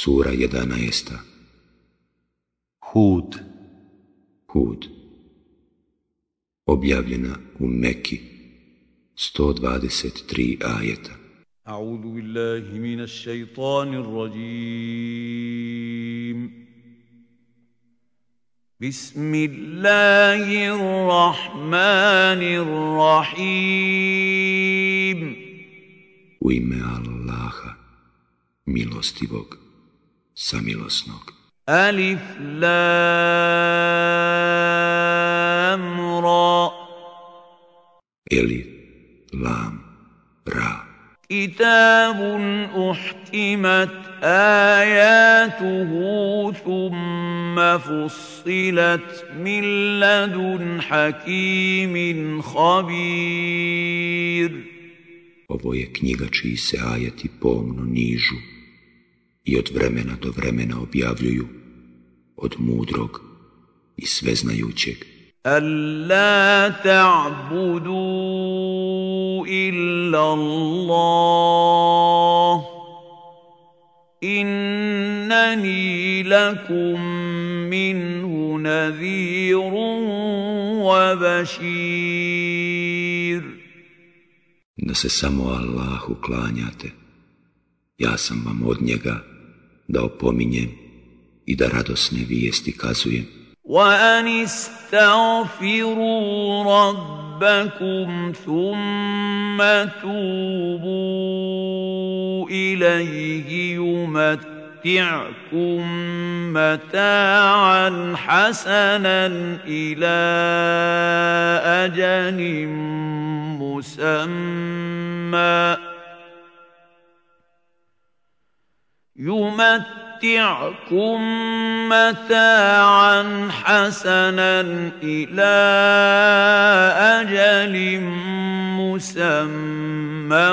Sura 11. Hud. Hud. Objavljena u Meki 123 ajeta. A'udhu billahi minash shaitanir rajim Bismillahirrahmanirrahim. U ime Allaha, milostivog, samilosnog. ألف لام را Eli, Lam, Ra. كتاب أحكمت آياته ثم فصلت من لدن حكيم خبير Ovo je knjiga čiji se ajati pomno nižu i od vremena do vremena objavljuju od mudrog i sveznajućeg. Alla ta'budu illa Allah Innani lakum minhu nadhirun wa bashir Da se samo Allahu klanjate Ja sam vam od njega da opominjem i da radosne vijesti kazujem. وأن استغفروا ربكم ثم توبوا إليه يمتعكم متاعا حسنا إلى أجل مسمى يمتعكم متاعا حسنا إلى أجل مسمى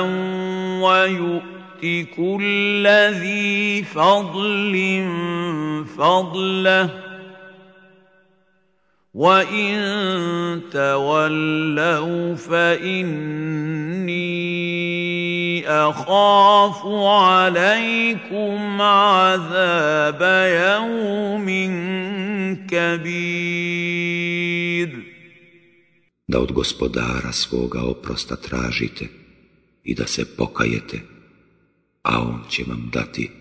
ويؤت كل ذي فضل فضله وإن تولوا فإني أخاف عليكم عذاب يوم كبير Da od gospodara svoga oprosta tražite i da se pokajete, a on će vam dati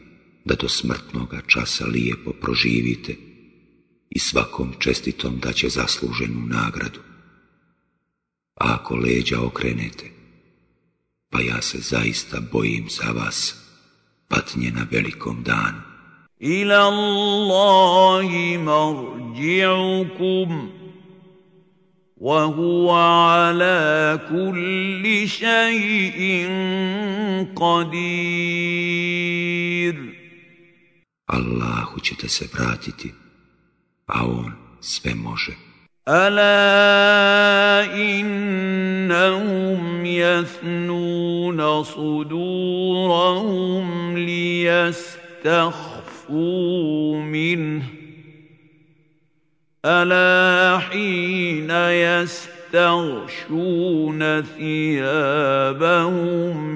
da do smrtnoga časa lijepo proživite i svakom čestitom da će zasluženu nagradu. A ako leđa okrenete, pa ja se zaista bojim za vas, patnje na velikom danu. Ila Allahi marđi'ukum, wa huwa ala kulli šajin qadir. Allahu ćete se vratiti, a On sve može. الا انهم يثنون صدورهم ليستخفوا منه الا حين يستخفون يستغشون ثيابهم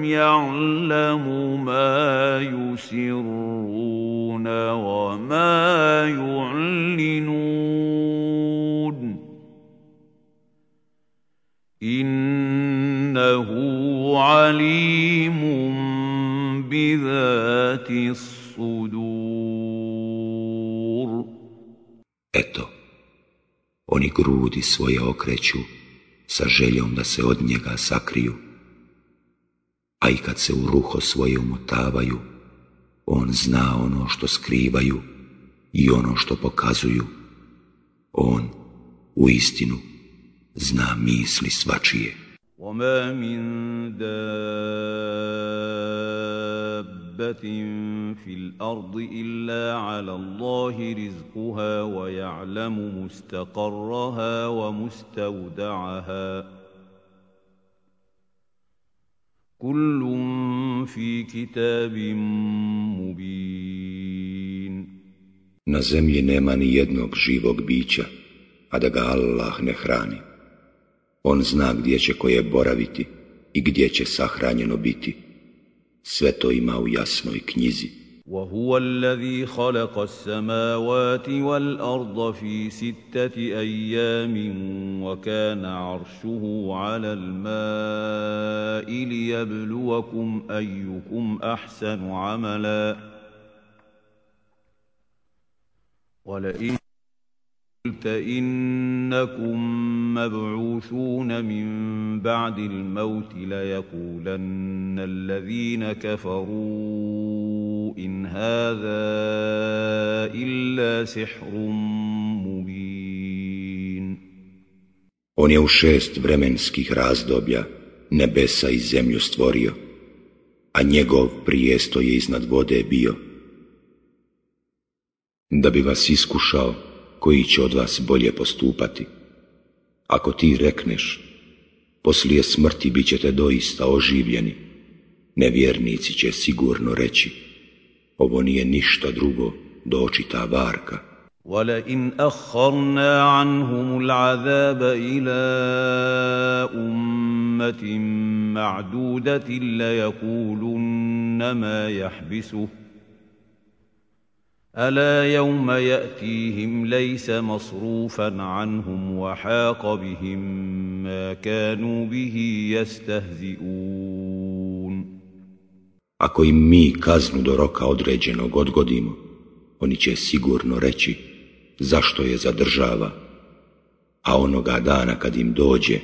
يعلم ما يسرون وما يعلنون. إنه عليم بذات الصدور. Eto, oni grudi svoje okreću sa željom da se od njega sakriju, a i kad se u ruho svoje umotavaju, on zna ono što skrivaju i ono što pokazuju. On, u istinu, zna misli svačije. وما من دابة في الأرض إلا على الله رزقها ويعلم مستقرها ومستودعها كل في كتاب مبين Na zemlji nema ni jednog živog bića, a da ga Allah ne hrani. On zna gdje će koje boraviti i gdje će sahranjeno biti. Sve to ima u jasnoj knjizi. وهو الذي خلق السماوات والارض في سته أيام وكان عرشه على الماء ليبلوكم ايكم احسن عملا ولئن قلت انكم مبعوثون من بعد الموت ليقولن الذين كفروا ان هذا الا سحر مبين On je u šest vremenskih razdoblja nebesa i zemlju stvorio, a njegov prijesto je iznad vode bio. Da bi vas iskušao, koji će od vas bolje postupati. Ako ti rekneš, poslije smrti bit ćete doista oživljeni, nevjernici će sigurno reći, ovo nije ništa drugo do ta varka. ولئن أخرنا عنهم العذاب إلى أمة معدودة ليقولن ما يحبسه الا يوم ياتيهم ليس مصروفا عنهم وحاق بهم ما كانوا به يستهزئون Ako im mi kaznu do roka određenog odgodimo, oni će sigurno reći zašto je zadržava, a onoga dana kad im dođe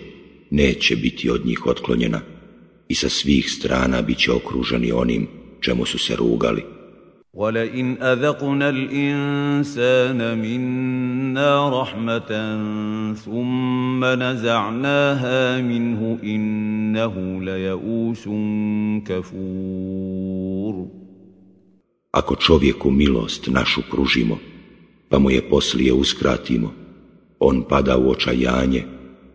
neće biti od njih otklonjena i sa svih strana bit će okruženi onim čemu su se rugali. ولئن اذقنا الانسان منا رحمه ثم نزعناها منه انه ليئوس كفور Ako čovjeku milost našu pružimo, pa mu je poslije uskratimo, on pada u očajanje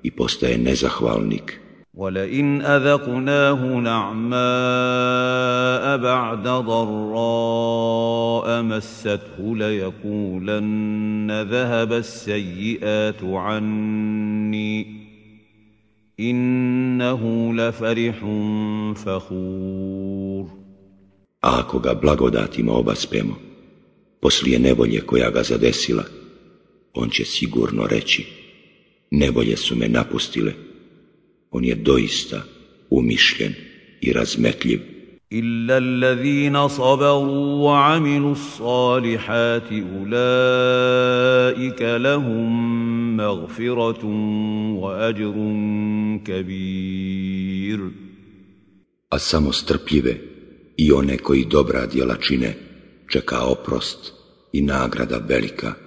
i postaje nezahvalnik. ولئن اذقناه نعماء بعد ضراء مسته ليقولن ذهب السيئات عني انه لفرح فخور A ako ga blagodatima obaspemo, poslije nevolje koja ga zadesila, on će sigurno reći, nevolje su me napustile, on je doista umišljen i razmetljiv. إلا الذين صبروا وعملوا الصالحات أولئك لهم مغفرة وأجر كبير A samo strpljive i one koji dobra djela čine čeka oprost i nagrada velika.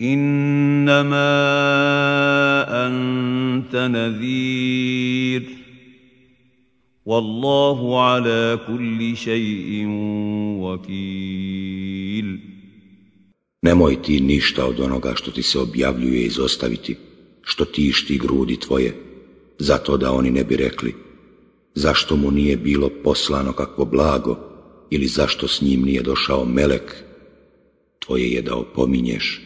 انما انت نذير والله على كل شيء وكيل Nemoj ti ništa od onoga što ti se objavljuje izostaviti, što tišti grudi tvoje, zato da oni ne bi rekli, zašto mu nije bilo poslano kakvo blago, ili zašto s njim nije došao melek, tvoje je da opominješ,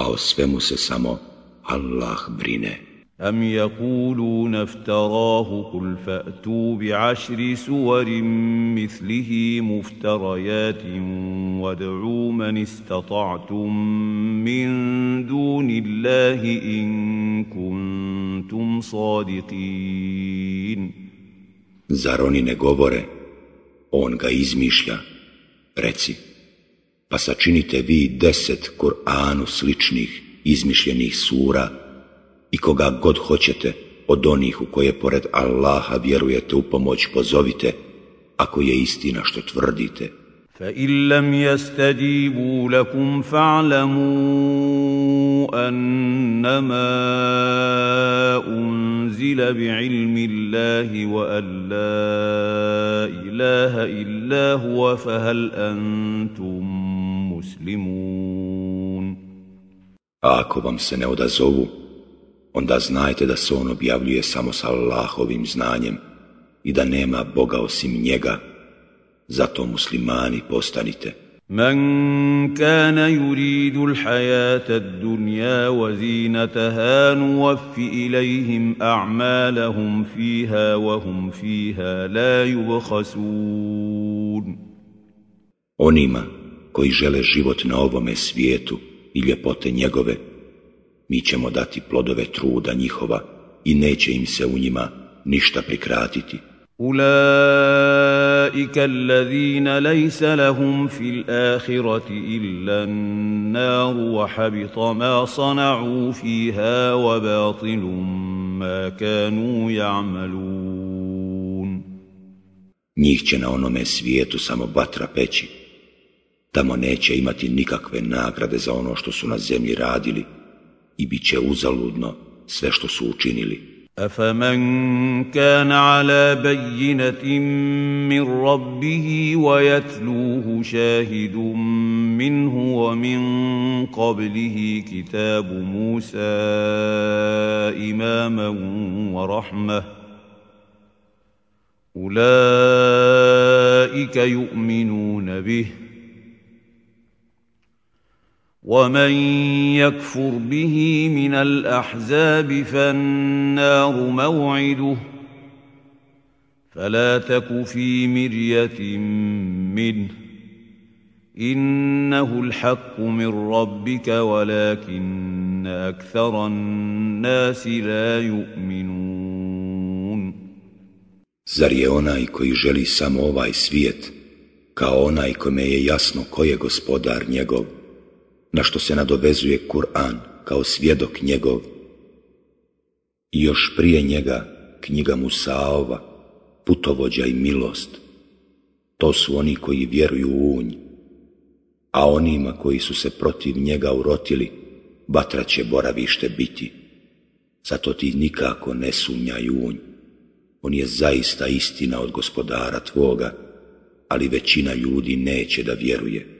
a o svemu se samo Allah brine. أم يقولون افتراه قل فأتوا بعشر سور مثله مفتريات وادعوا من استطعتم من دون الله إن كنتم صادقين Zar oni ne govore, on ga izmišlja, reci, pa sačinite vi deset Kur'anu sličnih izmišljenih sura i koga god hoćete od onih u koje pored Allaha vjerujete u pomoć pozovite, ako je istina što tvrdite. فإن لم يستجيبوا لكم فاعلموا أنما أنزل بعلم الله وأن لا إله إلا هو فهل أنتم مسلمون A ako vam se ne odazovu, onda znajte da se on objavljuje samo sa Allahovim znanjem i da nema Boga osim njega, zato muslimani postanite. من كان يريد الحياة الدنيا وزينتها نوف إليهم أعمالهم فيها وهم فيها لا يبخسون Onima koji žele život na ovome svijetu i ljepote njegove, mi ćemo dati plodove truda njihova i neće im se u njima ništa prikratiti. أولئك الذين ليس لهم في الآخرة إلا النار وحبط ما صنعوا فيها وباطل ما كانوا يعملون Njih će na onome svijetu samo batra peći. Tamo neće imati nikakve nagrade za ono što su na zemlji radili i bit će uzaludno sve što su učinili. أفمن كان على بينة من ربه ويتلوه شاهد منه ومن قبله كتاب موسى إماما ورحمة أولئك يؤمنون به ومن يكفر به من الأحزاب فالنار موعده فلا تك في مرية منه إنه الحق من ربك ولكن أكثر الناس لا يؤمنون Zar je onaj koji želi samo ovaj svijet, kao onaj kome je jasno ko je gospodar njegov, na što se nadovezuje Kur'an kao svjedok njegov i još prije njega knjiga Musaova, putovođa i milost. To su oni koji vjeruju u unj, a onima koji su se protiv njega urotili, batra će boravište biti. Zato ti nikako ne sumnjaj unj. On je zaista istina od gospodara tvoga, ali većina ljudi neće da vjeruje.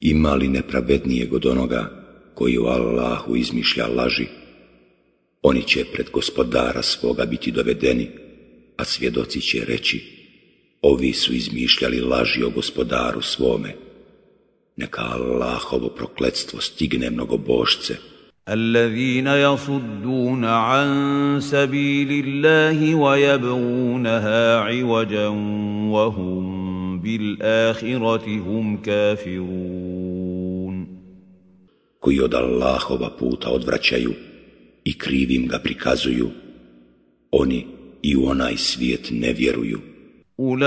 Ima li nepravednijeg od onoga koji u Allahu izmišlja laži? Oni će pred gospodara svoga biti dovedeni, a svjedoci će reći, ovi su izmišljali laži o gospodaru svome. Neka Allahovo prokletstvo stigne mnogobošce. الذين يصدون عن سبيل الله ويبغونها عوجا وهم بالآخرة هم كافرون koji od Allahova puta odvraćaju i krivim ga prikazuju, oni i u onaj svijet ne vjeruju. أولئك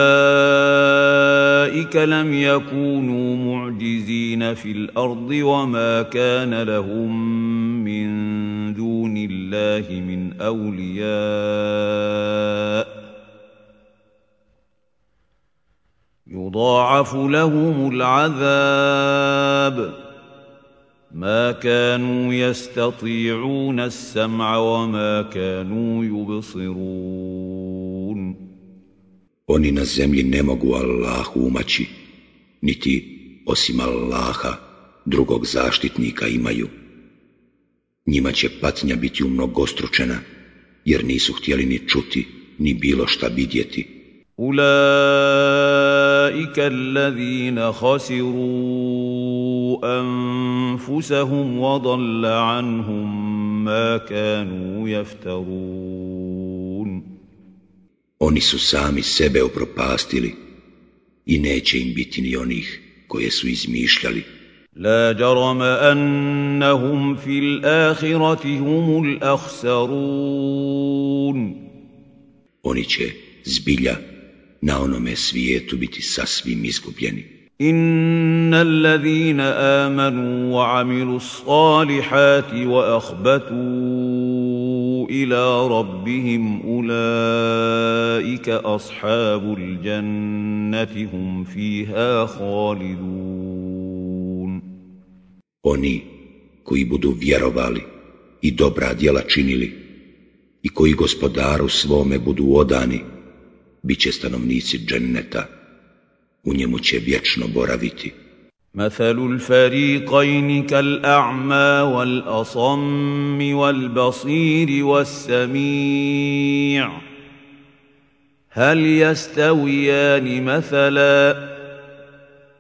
لم يكونوا معجزين في الأرض وما كان لهم من دون الله من أولياء يضاعف لهم العذاب ما كانوا يستطيعون السمع وما كانوا يبصرون Oni na zemlji ne mogu Allahu umaći, niti osim Allaha drugog zaštitnika imaju. Njima će patnja biti umnogostručena, jer nisu htjeli ni čuti, ni bilo šta vidjeti. أولئك الذين خسروا أنفسهم وضل عنهم ما كانوا يفترون Oni su sami sebe upropastili i neće im biti ni onih koje su izmišljali. لا جرم أنهم في الآخرة هم الأخسرون Oni će zbilja na onome svijetu biti sasvim izgubljeni. ان الذين امنوا وعملوا الصالحات واخبتوا الى ربهم اولئك اصحاب الجنه هم فيها خالدون Oni koji budu vjerovali i dobra djela činili i koji gospodaru svome budu odani, bit će stanovnici dženneta, u njemu će vječno boraviti. مثل الفريقين كالاعمى والاصم والبصير والسميع هل يستويان مثلا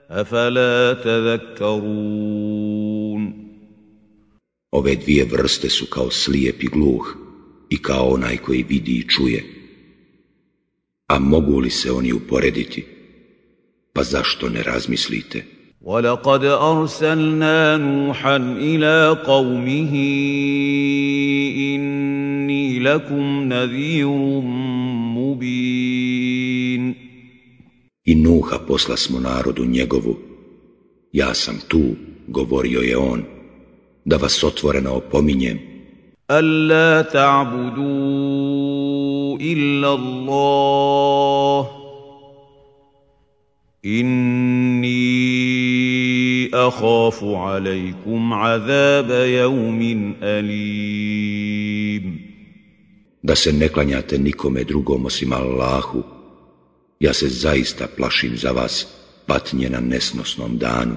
افلا تذكرون Ove dvije vrste su kao slijep i gluh i kao onaj koji vidi i čuje. A mogu li se oni uporediti? Pa zašto ne razmislite? ولقد ارسلنا نوحا الى قومه اني لكم نذير مبين I Nuha posla smo narodu njegovu. Ja sam tu, govorio je on, da vas otvoreno opominjem. الا تعبدوا الا الله اني اخاف عليكم عذاب يوم اليم Da se ne klanjate nikome drugom osim Allahu, ja se zaista plašim za vas patnje na nesnosnom danu.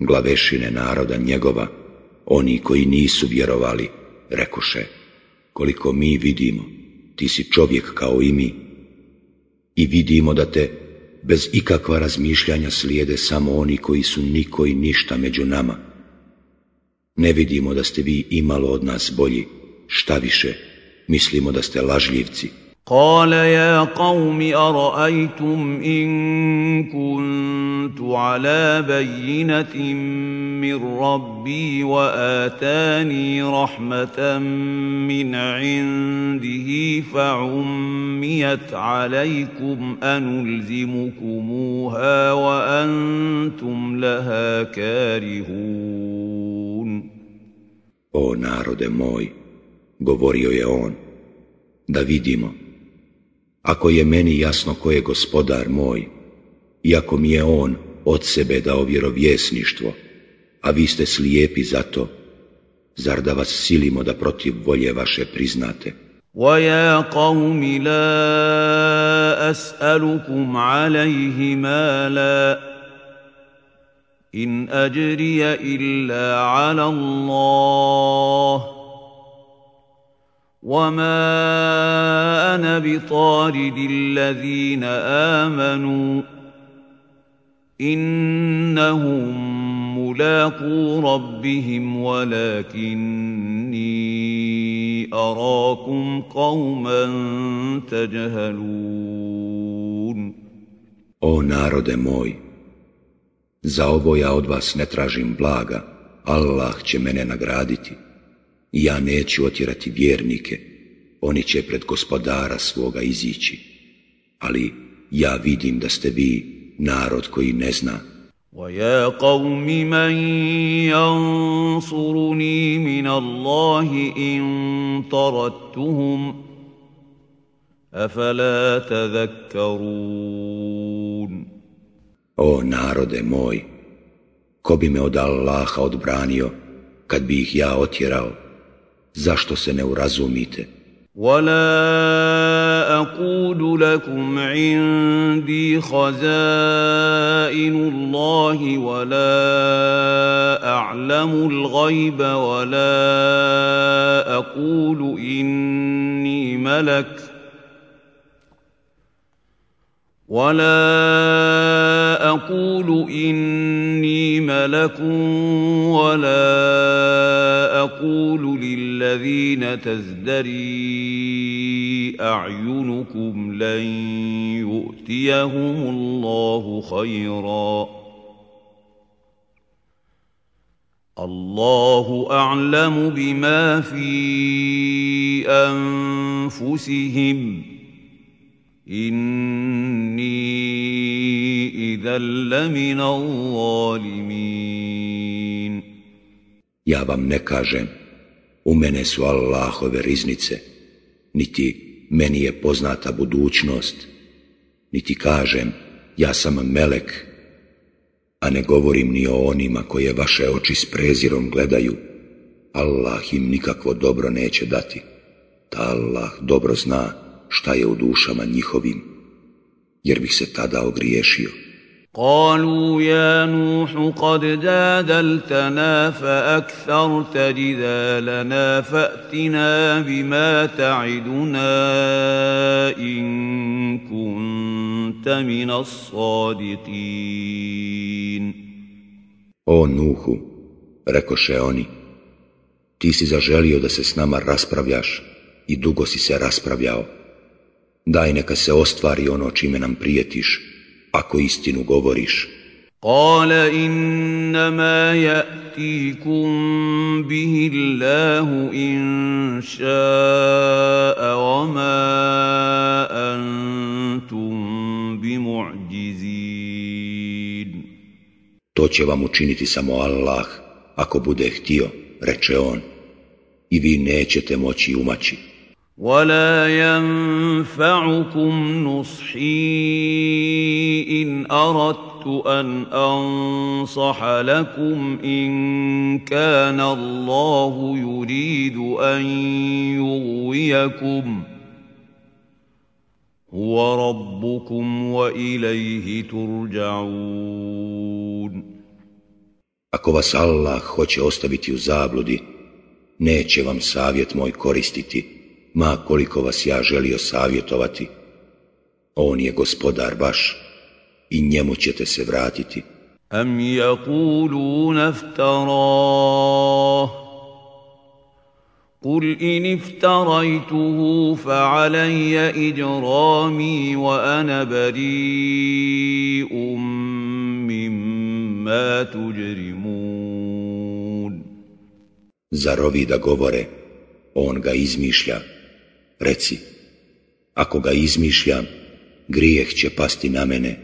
Glavešine naroda njegova, oni koji nisu vjerovali, rekoše, koliko mi vidimo, ti si čovjek kao i mi, i vidimo da te bez ikakva razmišljanja slijede samo oni koji su niko i ništa među nama. Ne vidimo da ste vi imalo od nas bolji, šta više, mislimo da ste lažljivci. قال يا قوم أرأيتم إن كنت على بينة من ربي وآتاني رحمة من عنده فعميت عليكم أنلزمكموها وأنتم لها كارهون. O narode moj, govorio je on, da vidimo. Ako je meni jasno ko je gospodar moj, iako mi je on od sebe dao vjerovjesništvo, a vi ste slijepi za to, zar da vas silimo da protiv volje vaše priznate? وَيَا قَوْمِ لَا أَسْأَلُكُمْ عَلَيْهِ مَالًا إِنْ أَجْرِيَ إِلَّا عَلَى اللَّهِ وما أنا بطارد الذين امنوا انهم ملاقو ربهم ولكني اراكم قوما تجهلون O narode moj, za ovo ja od vas ne tražim blaga, Allah će mene nagraditi. Ja neću otjerati vjernike, oni će pred gospodara svoga izići. Ali ja vidim da ste vi narod koji ne zna. وَيَا قَوْمِ مَنْ يَنْصُرُنِي مِنَ اللَّهِ إِنْ طَرَدتُّهُمْ أَفَلَا تَذَكَّرُونَ O narode moj, ko bi me od Allaha odbranio, kad bi ih ja otjerao, zašto se ne urazumite? ولا أقول لكم عندي خزائن الله ولا اعلم الغيب ولا أقول اني ملك ولا أقول إني ملك ولا للذين تزدري أعينكم لن يؤتيهم الله خيرا. الله أعلم بما في أنفسهم. إني إذا لمن الظالمين. Ja vam ne kažem, u mene su Allahove riznice, niti meni je poznata budućnost, niti kažem, ja sam melek, a ne govorim ni o onima koje vaše oči s prezirom gledaju. Allah im nikakvo dobro neće dati. Ta Allah dobro zna šta je u dušama njihovim, jer bih se tada ogriješio. قالوا يا نوح قد جادلتنا فأكثرت جدالنا فأتنا بما تعدنا إن كنت من الصادقين O Nuhu, rekoše oni, ti si zaželio da se s nama raspravljaš i dugo si se raspravljao. Daj neka se ostvari ono čime nam prijetiš, ako istinu govoriš. Kale innama ja'tikum bihi Allahu in ša'a wa ma antum bimu'đizin. To će vam učiniti samo Allah, ako bude htio, reče on, i vi nećete moći umaći. ولا ينفعكم نصحي إن أردت أن أنصح لكم إن كان الله يريد أن يغويكم هو ربكم وإليه ترجعون. Ako vas Allah hoće ostaviti u zabludi, neće vam savjet moj koristiti, ma koliko vas ja želio savjetovati. On je gospodar vaš i njemu ćete se vratiti. أم يقولون افتراه قل إن افتريته فعلي إجرامي وأنا بريء مما تجرمون Zar ovi da govore, on ga izmišlja, Reci, ako ga izmišljam, grijeh će pasti na mene,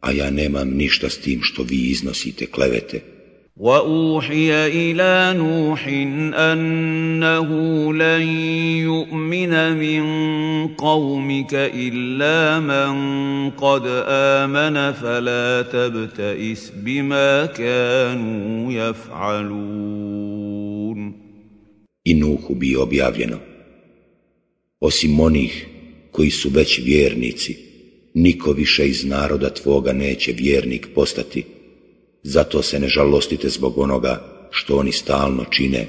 a ja nemam ništa s tim što vi iznosite klevete. وأوحي إلى نوح أنه لن يؤمن من قومك إلا من قد آمن فلا تبتئس بما كانوا يفعلون I Nuhu bi objavljeno. osim onih koji su već vjernici, niko više iz naroda tvoga neće vjernik postati. Zato se ne žalostite zbog onoga što oni stalno čine.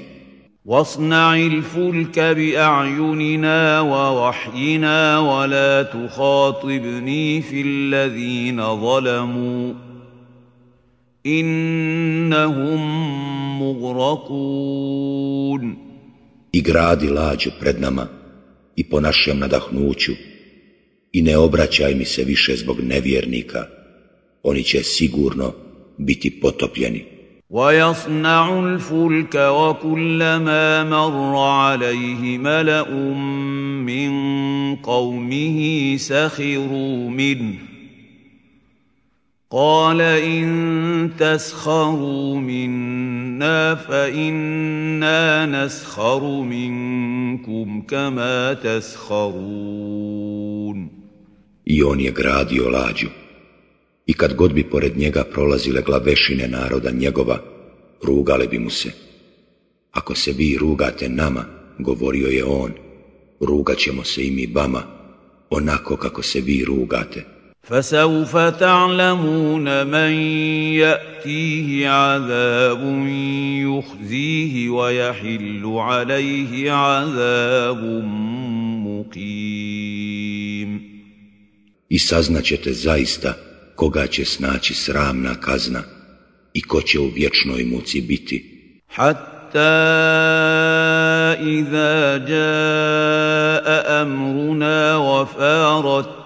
واصنع الفلك بأعيننا ووحينا ولا تخاطبني في الذين ظلموا إنهم مغرقون I gradi lađu pred nama i po našem nadahnuću i ne obraćaj mi se više zbog nevjernika, oni će sigurno biti potopljeni. ويصنع الفلك وكلما مر عليه ملأ من قومه سخروا منه قال إن تسخروا منا فإنا نسخر منكم كما تسخرون I on je gradio lađu. I kad god bi pored njega prolazile glavešine naroda njegova, rugale bi mu se. Ako se vi rugate nama, govorio je on, rugat ćemo se i mi vama, onako kako se vi rugate. فسوف تعلمون من ياتيه عذاب يخزيه ويحل عليه عذاب مقيم I saznaćete zaista koga će snaći sramna kazna i ko će u vječnoj muci biti. حتى إذا جاء أمرنا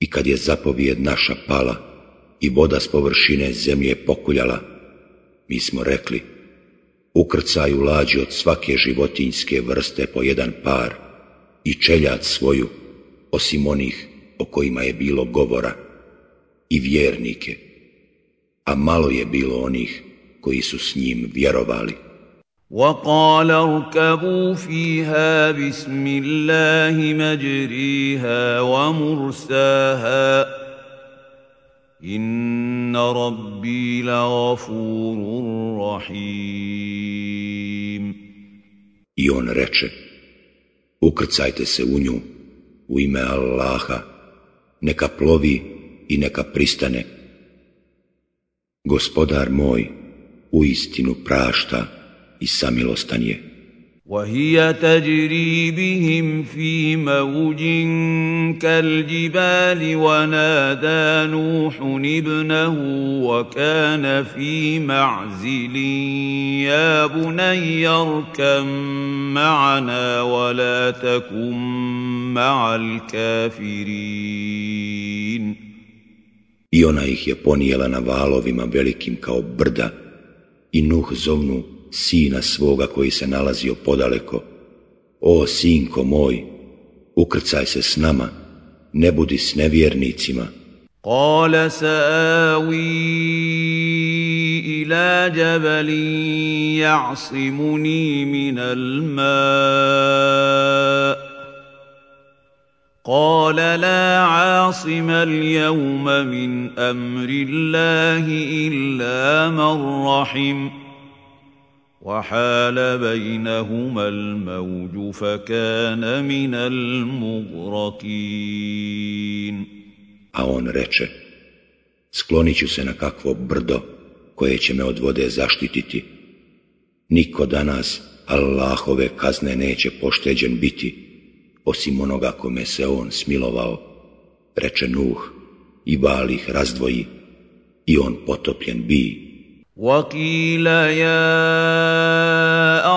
I kad je zapovijed naša pala i voda s površine zemlje pokuljala, mi smo rekli, ukrcaju lađi od svake životinjske vrste po jedan par i čeljat svoju, osim onih o kojima je bilo govora, i vjernike, a malo je bilo onih koji su s njim vjerovali. وقال اركبوا فيها بسم الله مجريها ومرساها إن ربي لغفور رحيم I on reče, ukrcajte se u nju, u ime Allaha, neka plovi i neka pristane. Gospodar moj, u istinu prašta i samilostan je. وهي تجري بهم في موج كالجبال ونادى نوح ابنه وكان في معزل يا بني اركم معنا ولا تكن مع الكافرين I ona ih je ponijela na valovima velikim kao brda i Nuh zovnu sina svoga koji se nalazio podaleko. O, sinko moj, ukrcaj se s nama, ne budi s nevjernicima. قال سآوي إلى جبل يعصمني من الماء قال لا عاصم اليوم من أمر الله إلا من رحم وحال بينهما الموج فكان من المغرقين A on reče, sklonit ću se na kakvo brdo koje će me od vode zaštititi. Niko danas Allahove kazne neće pošteđen biti, osim onoga kome se on smilovao, reče Nuh, i val ih razdvoji, i on potopljen bi. وقيل يا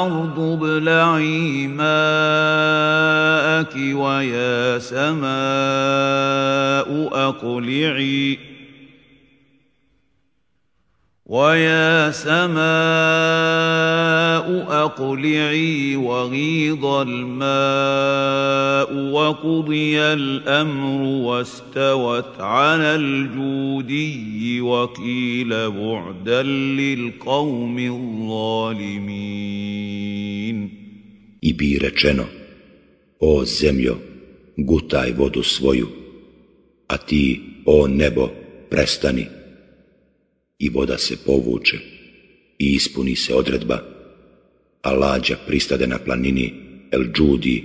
أرض ابلعي ماءك ويا سماء أقلعي ويا سماء أقلعي وغيض الماء وقضي الأمر واستوت على الجودي وقيل بعدا للقوم الظالمين I bi rečeno, o zemljo, gutaj vodu svoju, a ti, o nebo, prestani. I voda se povuče i ispuni se odredba, a lađa pristade na planini El Džudi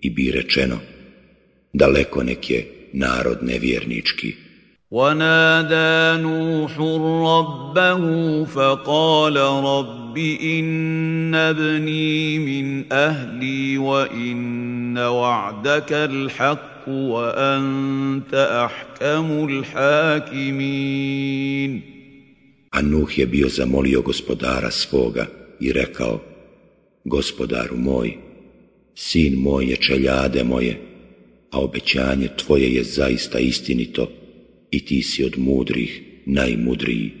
i bi rečeno, daleko nek je narod nevjernički. ونادى نوح ربه فقال رب إن ابني من أهلي وإن وعدك الحق وأنت أحكم الحاكمين a Nuh je bio zamolio gospodara svoga i rekao, gospodaru moj, sin moj je čeljade moje, a obećanje tvoje je zaista istinito i ti si od mudrih najmudriji.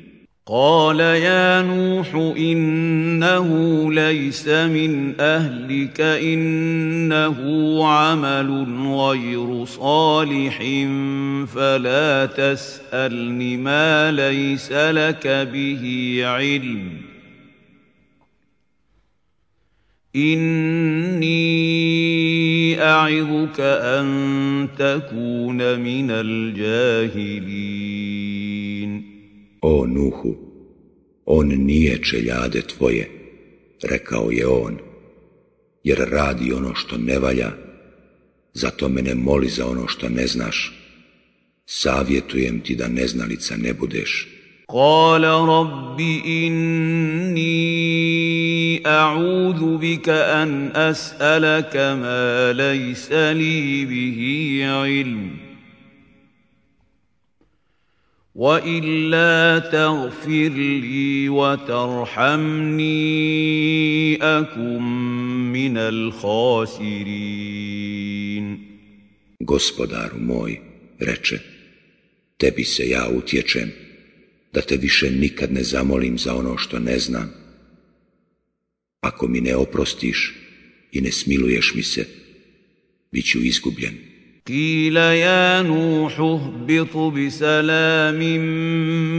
قال يا نوح إنه ليس من أهلك إنه عمل غير صالح فلا تسألني ما ليس لك به علم إني أعظك أن تكون من الجاهلين O Nuhu, On nije čeljade tvoje, rekao je on, jer radi ono što ne valja, zato mene moli za ono što ne znaš. Savjetujem ti da neznalica ne budeš. قال رب إني أعوذ بك أن أسألك ما ليس لي به علم وإلا تغفر لي وترحمني أكن من الخاسرين Gospodaru moj, reče, tebi se ja utječem, da te više nikad ne zamolim za ono što ne znam. Ako mi ne oprostiš i ne smiluješ mi se, bit ću izgubljen. قيل يا نوح اهبط بسلام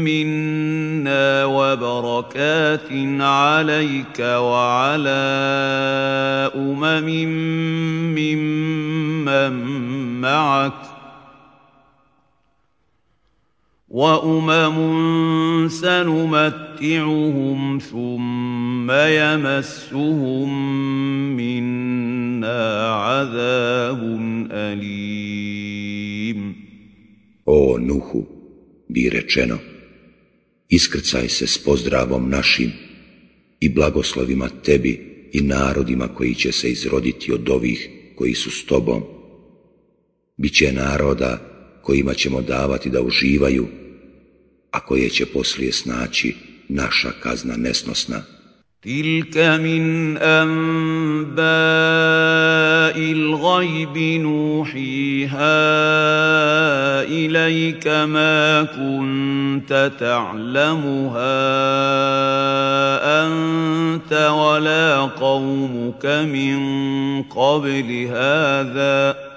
منا وبركات عليك وعلى أمم ممن معك. وامم سنمتعهم ثم يمسهم منا عذاب اليم O Nuhu, bi rečeno, iskrcaj se s pozdravom našim i blagoslovima tebi i narodima koji će se izroditi od ovih koji su s tobom. Biće naroda kojima ćemo davati da uživaju a koje će poslije snaći naša kazna nesnosna. تلك من أنباء الغيب نوحيها إليك ما كنت تعلمها أنت ولا قومك من قبل هذا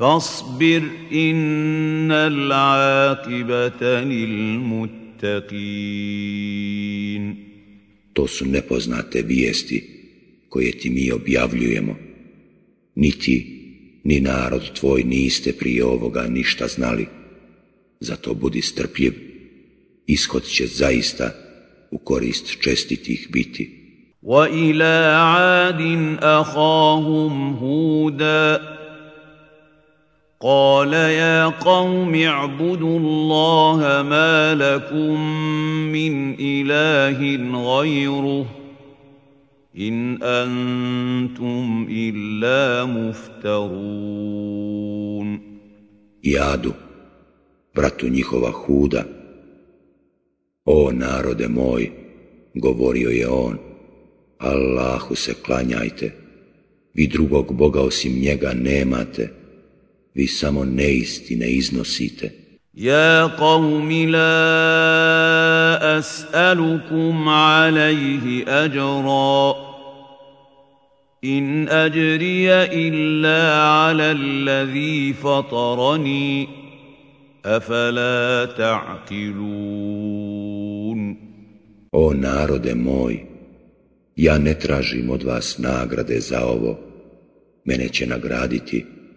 فاصبر إن العاقبة للمتقين To su nepoznate vijesti koje ti mi objavljujemo. Ni ti, ni narod tvoj niste prije ovoga ništa znali. Zato budi strpljiv. Ishod će zaista u korist čestitih biti. وإلى عاد أخاهم هودا قال يا قوم اعبدوا الله ما لكم من إله غيره إن أنتم إلا مفترون Jadu, bratu njihova Huda, o narode moj, govorio je on, Allahu se klanjajte, vi drugog Boga osim njega nemate, vi samo neistine iznosite. Ja qavmi la as'alukum alaihi ajra, in ajrija illa ala alladhi fatarani, afala ta'kilun. O narode moj, ja ne tražim od vas nagrade za ovo, mene će nagraditi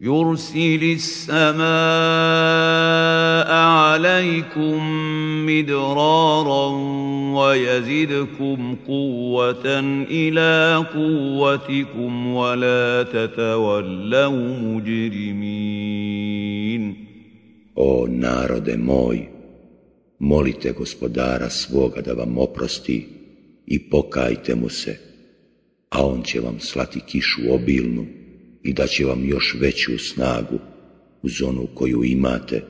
يرسل السماء عليكم مدرارا ويزدكم قوة إلى قوتكم ولا تتولوا مجرمين O narode moj, molite gospodara svoga da vam oprosti i pokajte mu se, a on će vam slati kišu obilnu i da će vam još veću snagu uz onu koju imate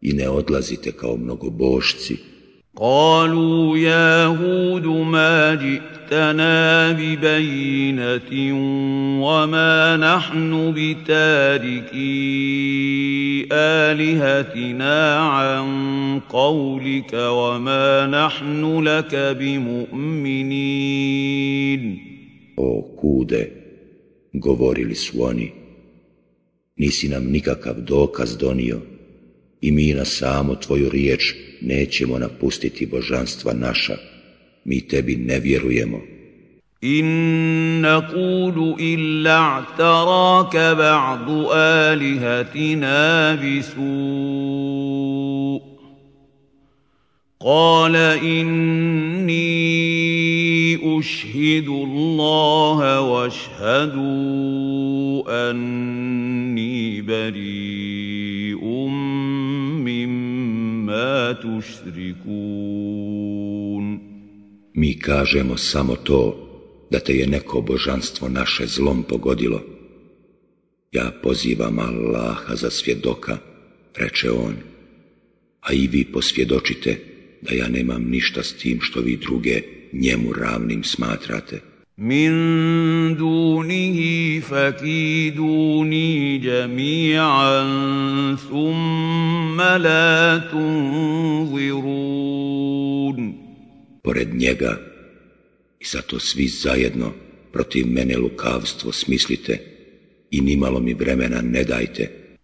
i ne odlazite kao mnogobošci. قالوا يا هود ما جئتنا ببينة وما نحن بتاركي آلهتنا عن قولك وما نحن لك بمؤمنين O kude, govorili su oni, nisi nam nikakav dokaz donio i mi na samo tvoju riječ nećemo napustiti božanstva naša, mi tebi ne vjerujemo. إن نقول إلا اعتراك بعض آلهتنا بسوء قال إني أشهد الله واشهدوا أني بريء مما تشركون Mi kažemo samo to da te je neko božanstvo naše zlom pogodilo. Ja pozivam Allaha za svjedoka, reče on, a i vi posvjedočite da ja nemam ništa s tim što vi druge njemu ravnim smatrate. Min dunihi fakiduni jami'an thumma la tunzirun. Pored njega i zato svi zajedno protiv mene lukavstvo smislite i nimalo mi vremena ne dajte.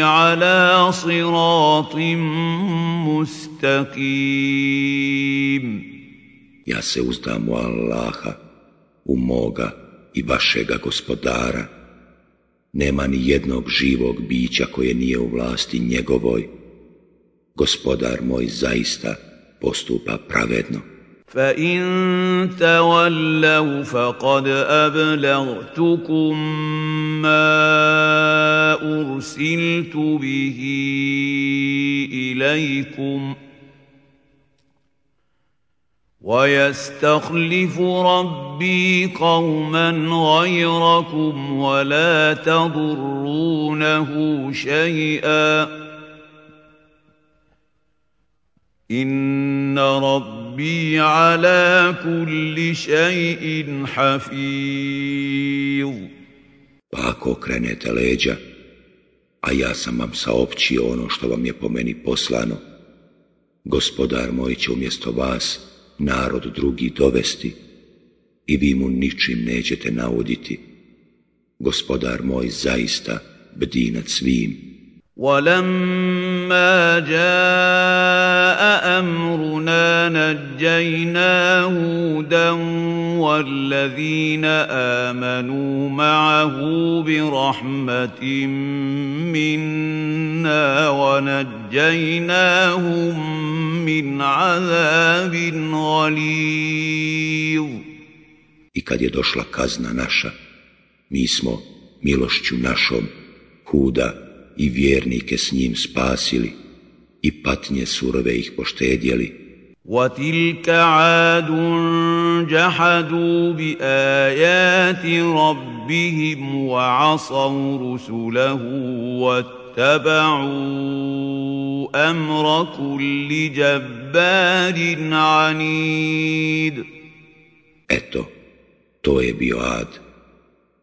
على صراط مستقيم Ja se uzdam u Allaha, u moga i vašega gospodara. Nema ni jednog živog bića koje nije u vlasti njegovoj. Gospodar moj zaista postupa pravedno. فإن تولوا فقد أبلغتكم ما أرسلت به إليكم ويستخلف ربي قوما غيركم ولا تضرونه شيئا إن ربي على كل شيء حفيظ. Pa ako okrenete leđa, a ja sam vam saopćio ono što vam je po meni poslano, gospodar moj će umjesto vas narod drugi dovesti i vi mu ničim nećete nauditi. Gospodar moj zaista bdi nad svim ولما جاء أمرنا نجينا هودا والذين آمنوا معه برحمة منا ونجيناهم من عذاب غليظ. I kad je došla kazna naša, mi smo milošću našom Huda i vjernike s njim spasili i patnje surove ih poštedjeli. وَتِلْكَ عَادٌ جَحَدُوا بِآيَاتِ رَبِّهِمْ وَعَصَوْا رُسُلَهُ وَاتَّبَعُوا أَمْرَ كُلِّ جَبَّارٍ عَنِيدٍ Eto, to je bio ad.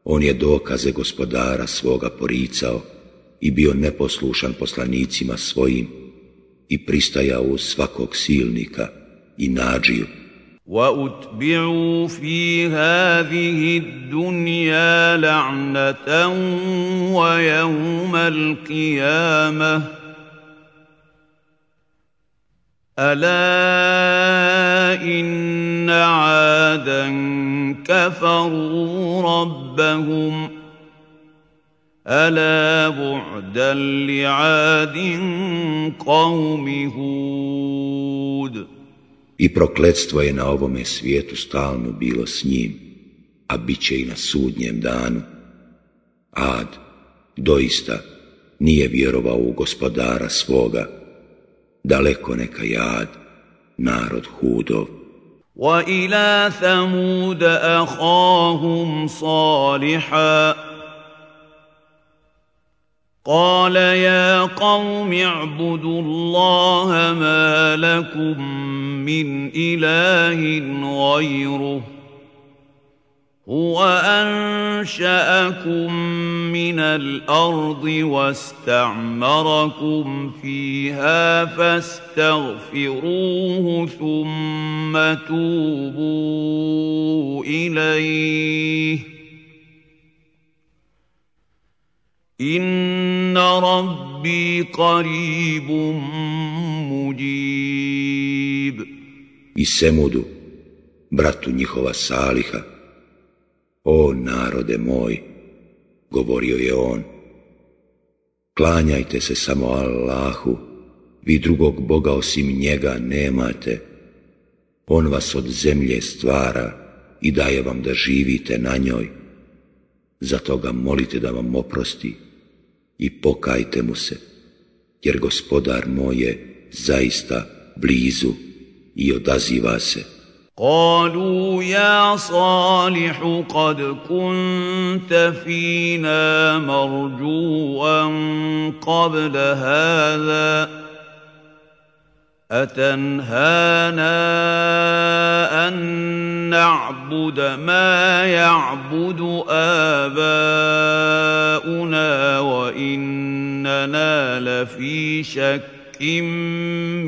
On je dokaze gospodara svoga poricao i bio neposlušan poslanicima svojim i pristajao svakog silnika i nađiju. وَأُتْبِعُوا فِي هَذِهِ الدُّنْيَا لَعْنَةً وَيَوْمَ الْقِيَامَةِ أَلَا إِنَّ عَادًا كَفَرُوا رَبَّهُمْ ألا بعدا لعاد قوم هود I prokletstvo je na ovome svijetu stalno bilo s njim, a bit će i na sudnjem danu. Ad, doista, nije vjerovao u gospodara svoga, daleko neka jad, narod hudov. وَإِلَى ثَمُودَ أَخَاهُمْ صَالِحًا قال يا قوم اعبدوا الله ما لكم من إله غيره هو أنشأكم من الأرض واستعمركم فيها فاستغفروه ثم توبوا إليه Inna rabbi qaribum mujib. I Semudu, bratu njihova Saliha, o narode moj, govorio je on, klanjajte se samo Allahu, vi drugog Boga osim njega nemate. On vas od zemlje stvara i daje vam da živite na njoj Zato ga molite da vam oprosti i pokajte mu se, jer gospodar moj je zaista blizu i odaziva se. قالوا يا صالح قد كنت فينا مرجوا قبل هذا أتنهانا أن نعبد ما يعبد آباؤنا وإننا لفي شك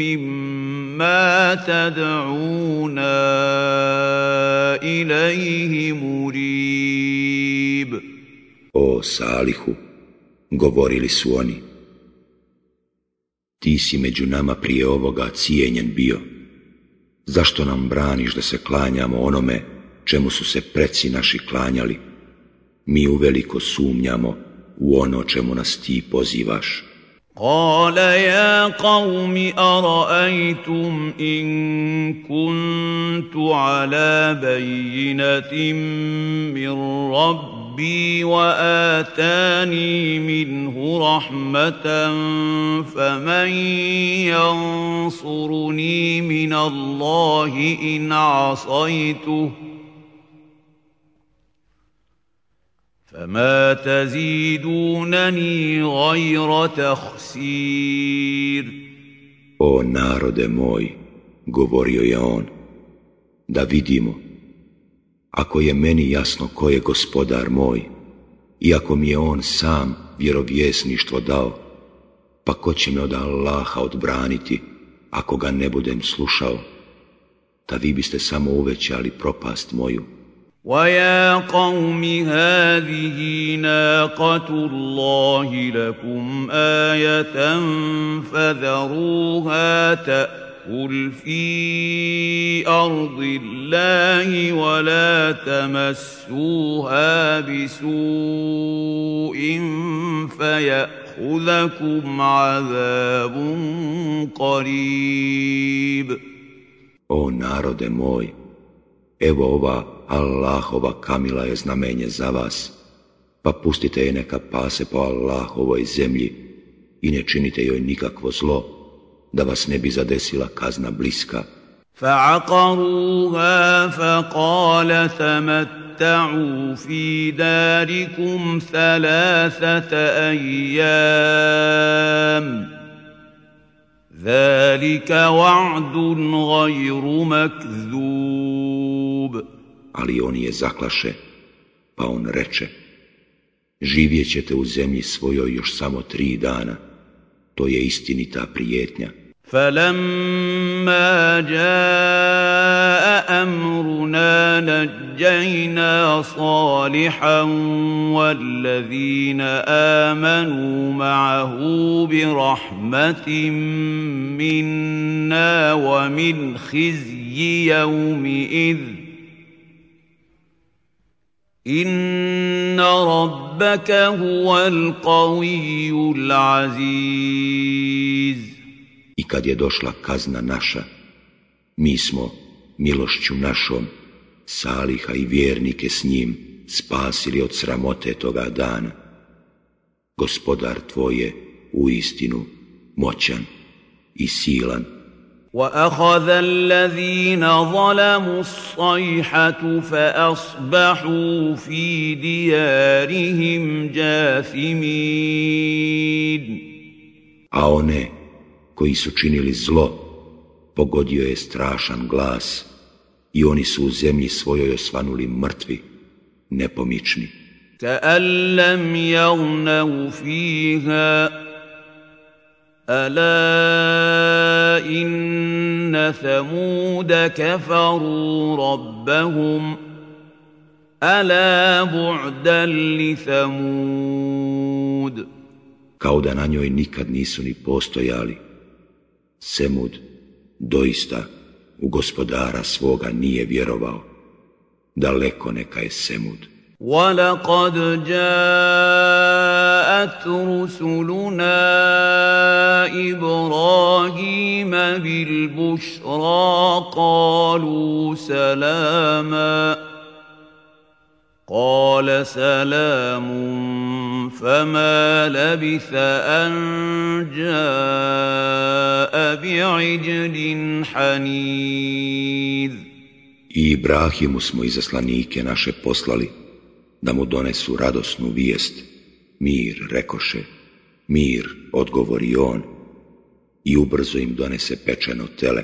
مما تدعونا إليه مريب. O Salihu, govorili su oni, ti si među nama prije ovoga cijenjen bio. Zašto nam braniš da se klanjamo onome čemu su se preci naši klanjali? Mi uveliko sumnjamo u ono čemu nas ti pozivaš. قال يا قوم ارايتم ان كنت على بينه من ربي واتاني منه رحمه فمن ينصرني من الله ان عصيته فما تزيدونني غير تخسير O narode moj, govorio je on, da vidimo, ako je meni jasno ko je gospodar moj, i ako mi je on sam vjerovjesništvo dao, pa ko će me od Allaha odbraniti, ako ga ne budem slušao, da vi biste samo uvećali propast moju. ويا قوم هذه ناقة الله لكم آية فذروها تأكل في أرض الله ولا تمسوها بسوء فيأخذكم عذاب قريب O narode moj, evo ova Allahova kamila je znamenje za vas, pa pustite je neka pase po Allahovoj zemlji i ne činite joj nikakvo zlo, da vas ne bi zadesila kazna bliska. فعقروها فقال تمتعوا في داركم ثلاثة أيام ذلك وعد غير مكذوب Ali oni je zaklaše, pa on reče, živjet ćete u zemlji svojoj još samo tri dana, to je istinita prijetnja. فلما جاء امرنا نجينا صالحا والذين امنوا معه برحمه منا ومن خزي يومئذ ان ربك هو القوي العزيز I kad je došla kazna naša, mi smo milošću našom Saliha i vjernike s njim spasili od sramote toga dana. Gospodar tvoj je u istinu moćan i silan. واخذ الذين ظلموا الصيحه فاصبحوا في ديارهم جاثمين A one koji su činili zlo, pogodio je strašan glas i oni su u zemlji svojoj osvanuli mrtvi, nepomični. كأن لم يغنوا فيها ألا إن ثمود كفروا ربهم ألا بعدا لثمود Kao da na njoj nikad nisu ni postojali. Semud doista u gospodara svoga nije vjerovao. Daleko neka je Semud. ولقد جاءت رسلنا إبراهيم بالبشرى قالوا سلاما قال سلام فما لبث أن جاء بعجل حنيذ I Ibrahimu smo izaslanike naše poslali, da mu donesu radosnu vijest. Mir, rekoše, mir, odgovori on, i ubrzo im donese pečeno tele.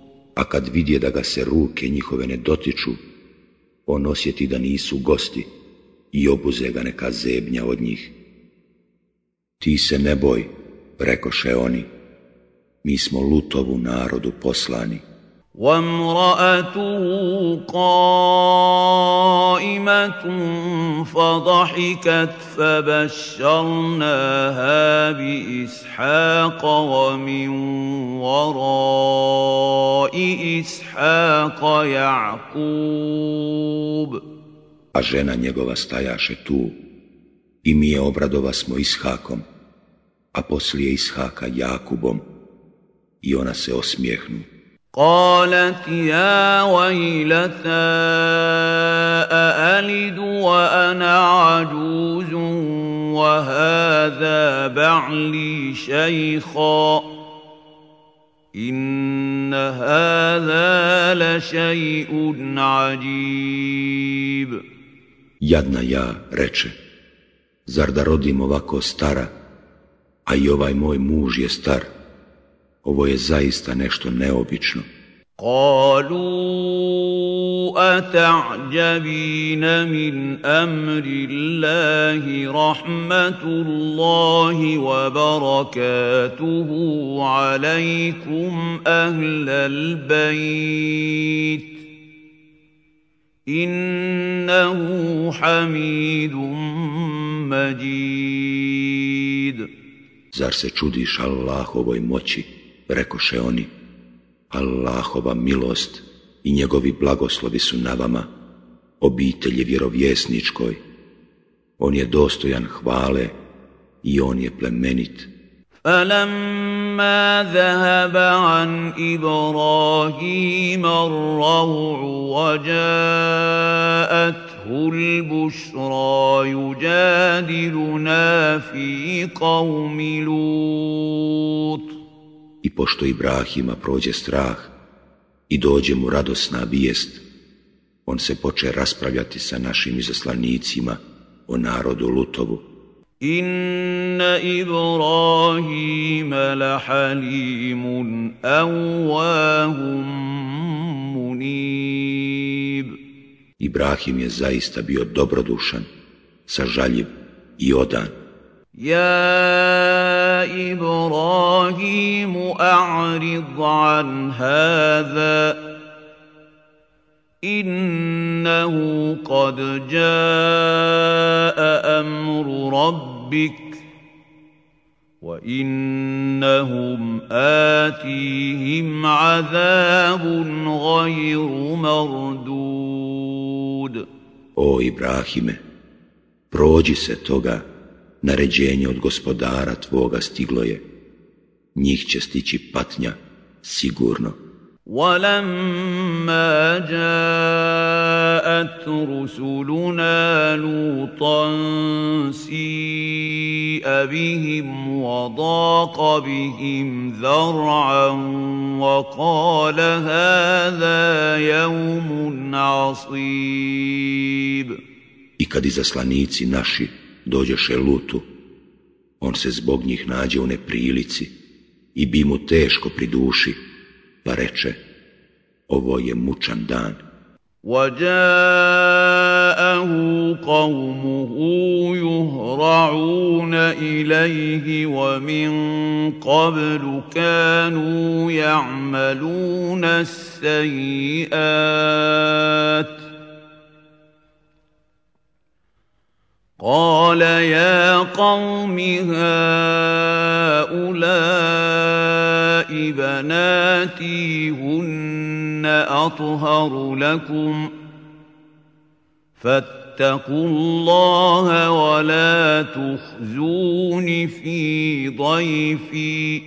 A kad vidje da ga se ruke njihove ne dotiču, on osjeti da nisu gosti i obuze ga neka zebnja od njih. Ti se ne boj, rekoše oni, mi smo lutovu narodu poslani. وامرأته قائمة فضحكت فبشرناها بإسحاق ومن وراء إسحاق يعقوب A žena njegova stajaše tu i mi je obradova smo Ishakom, a poslije Ishaka Jakubom i ona se osmijehnu. قالت يا ويلتى أألد وأنا عجوز وهذا بعلي شيخا إن هذا لشيء عجيب. يدنا يا رече زار да родим овако стара а и овај мој ovo je zaista nešto neobično. قالوا أتعجبين من أمر الله رحمة الله وبركاته عليكم أهل البيت إنه حميد مجيد Zar se čudiš Allahovoj moći, rekoše oni, Allahova milost i njegovi blagoslovi su na vama, obitelji vjerovjesničkoj. On je dostojan hvale i on je plemenit. فلما ذهب عن ابراهيم الروع وجاءته البشرى يجادلنا في قوم لوط i pošto Ibrahima prođe strah i dođe mu radosna vijest, on se poče raspravljati sa našim izaslanicima o narodu Lutovu. Inna Ibrahima lahalimun awahum munib. Ibrahim je zaista bio dobrodušan, sažaljiv i odan. يا إبراهيم أعرض عن هذا إنه قد جاء أمر ربك وإنهم آتيهم عذاب غير مردود. O Ibrahime, prođi se toga, naređenje od gospodara tvoga stiglo je. Njih će stići patnja sigurno. ولما جاءت رسلنا لوطا سيء بهم وضاق بهم ذرعا وقال هذا يوم عصيب I kad izaslanici naši dođeše lutu, on se zbog njih nađe u neprilici i bi mu teško pri duši, pa reče, ovo je mučan dan. وجاءه قومه يهرعون إليه ومن قبل كانوا يعملون السيئات قال يا قوم هؤلاء بناتي هن أطهر لكم فاتقوا الله ولا تخزون في ضيفي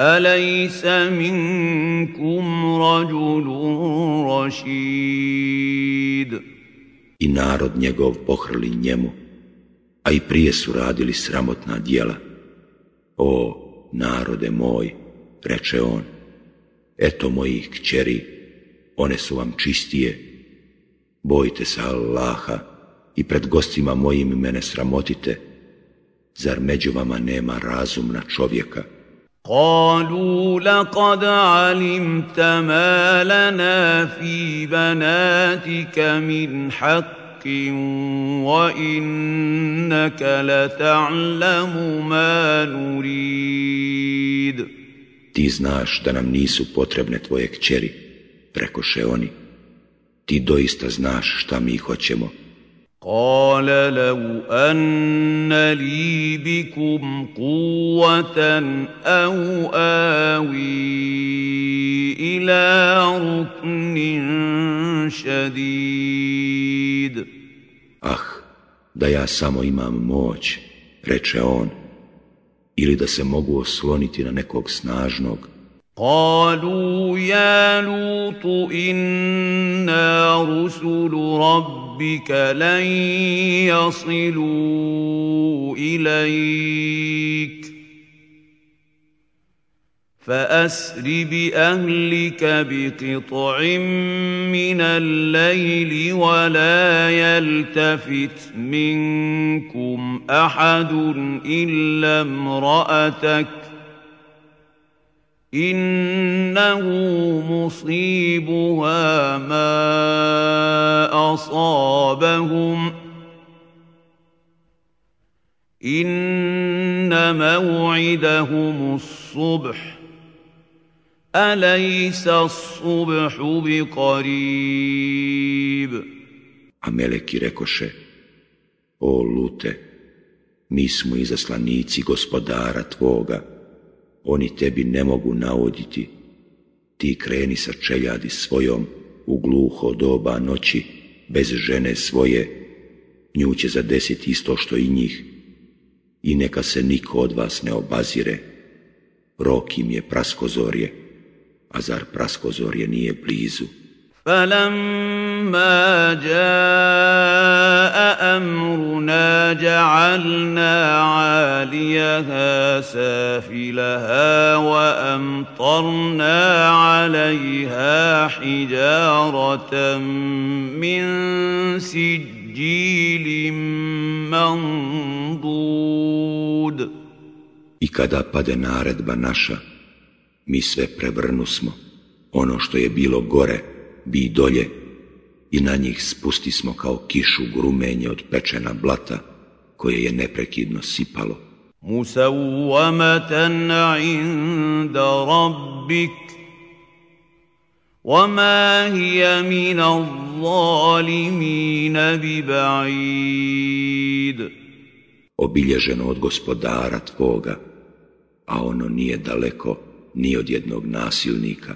أليس منكم رجل رشيد i narod njegov pohrli njemu, a i prije su radili sramotna djela. O, narode moj, reče on, eto mojih kćeri, one su vam čistije, bojte se Allaha i pred gostima mojim mene sramotite, zar među vama nema razumna čovjeka? قالوا لقد علمت ما لنا في بناتك من حق وانك لتعلم ما نريد Ti znaš da nam nisu potrebne tvoje kćeri, prekoše oni. Ti doista znaš šta mi hoćemo. قال لو أن لي بكم قوة أو آوي إلى ركن شديد Ah, da ja samo imam moć, reče on, ili da se mogu osloniti na nekog snažnog, قالوا يا لوط إنا رسل ربك لن يصلوا إليك. فأسر بأهلك بقطع من الليل ولا يلتفت منكم أحد إلا امرأتك إنه مصيبها ما أصابهم إن موعدهم الصبح أليس الصبح بقريب a meleki rekoše, o lute, mi smo izaslanici gospodara tvoga, oni tebi ne mogu navoditi, ti kreni sa čeljadi svojom u gluho doba noći, bez žene svoje, nju će zadesiti isto što i njih, i neka se niko od vas ne obazire, rok im je praskozorje, a zar praskozorje nije blizu? فلما جاء امرنا جعلنا عاليها سافلها وامطرنا عليها حجاره من سجيل منضود I kada pade naredba naša, mi sve prevrnusmo, ono što je bilo gore, bi dolje, i na njih spustismo kao kišu grumenje od pečena blata, koje je neprekidno sipalo. مسومة عند ربك وما هي من الظالمين ببعيد Obilježeno od gospodara tvoga, a ono nije daleko ni od jednog nasilnika.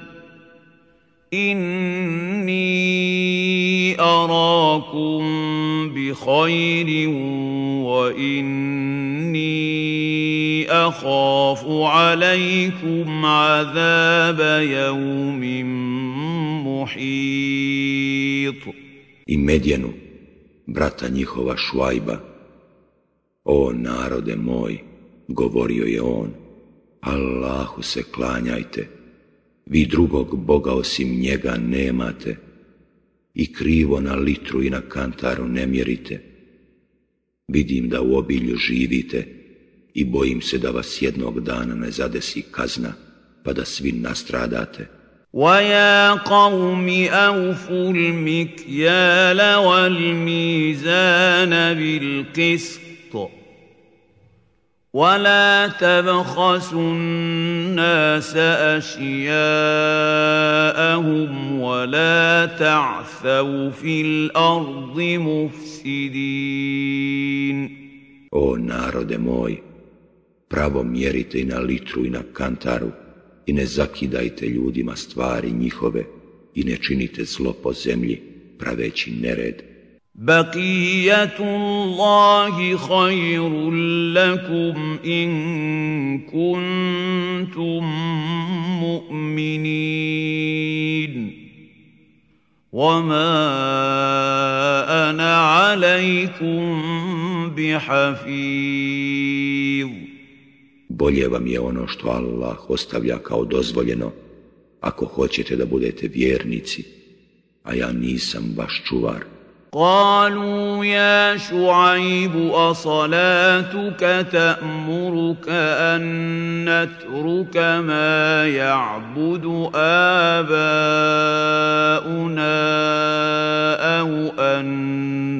إني أراكم بخير وإني أخاف عليكم عذاب يوم محيط I Medjenu, brata njihova Švajba, O narode moj, govorio je on, Allahu se klanjajte, vi drugog Boga osim njega nemate i krivo na litru i na kantaru ne mjerite. Vidim da u obilju živite i bojim se da vas jednog dana ne zadesi kazna, pa da svi nastradate. ويا قوم أوفوا المكيال والميزان بالقسط ولا تبخسوا الناس أشياءهم ولا تعثوا في الأرض مفسدين O narode moj, pravo mjerite i na litru i na kantaru i ne zakidajte ljudima stvari njihove i ne činite zlo po zemlji praveći nered. بقية الله خير لكم إن كنتم مؤمنين وما أنا عليكم بحفيظ Bolje vam je ono što Allah ostavlja kao dozvoljeno, ako hoćete da budete vjernici, a ja nisam vaš čuvar. قالوا يا شعيب أصلاتك تأمرك أن نترك ما يعبد آباؤنا أو أن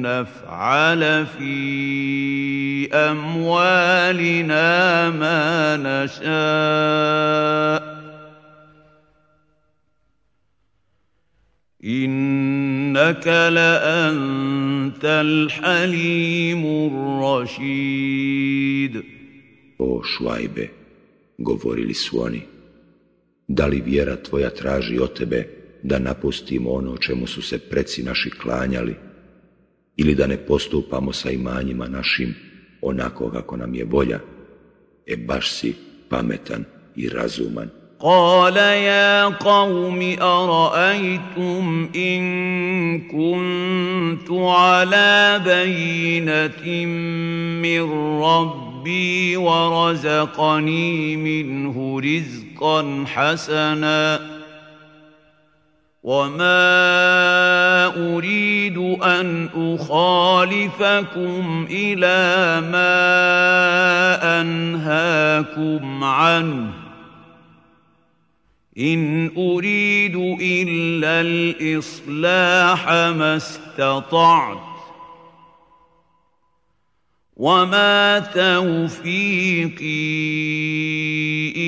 نفعل في أموالنا ما نشاء إن إنك لأنت الحليم الرشيد O švajbe, govorili su oni, da li vjera tvoja traži od tebe da napustimo ono čemu su se preci naši klanjali ili da ne postupamo sa imanjima našim onako kako nam je volja, e baš si pametan i razuman. قال يا قوم أرأيتم إن كنت على بينة من ربي ورزقني منه رزقا حسنا وما أريد أن أخالفكم إلى ما أنهاكم عنه إن أريد إلا الإصلاح ما استطعت وما توفيقي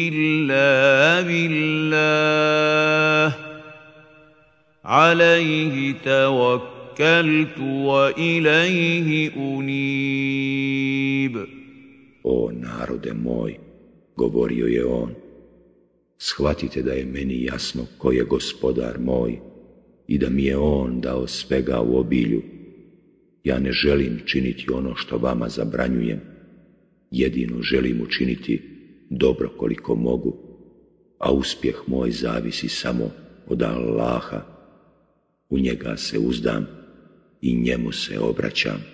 إلا بالله. عليه توكلت وإليه أنيب. O narode moj, govorio je on, shvatite da je meni jasno ko je gospodar moj i da mi je on dao svega u obilju. Ja ne želim činiti ono što vama zabranjujem, jedino želim učiniti dobro koliko mogu, a uspjeh moj zavisi samo od Allaha. U njega se uzdam i njemu se obraćam.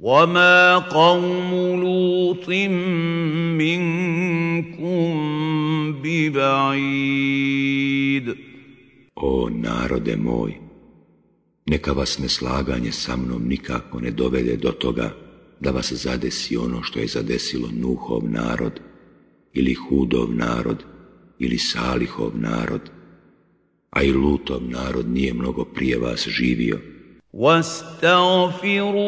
وما قوم لوط منكم ببعيد O narode moj, neka vas neslaganje sa mnom nikako ne dovede do toga da vas zadesi ono što je zadesilo Nuhov narod, ili Hudov narod, ili Salihov narod, a i Lutov narod nije mnogo prije vas živio. واستغفروا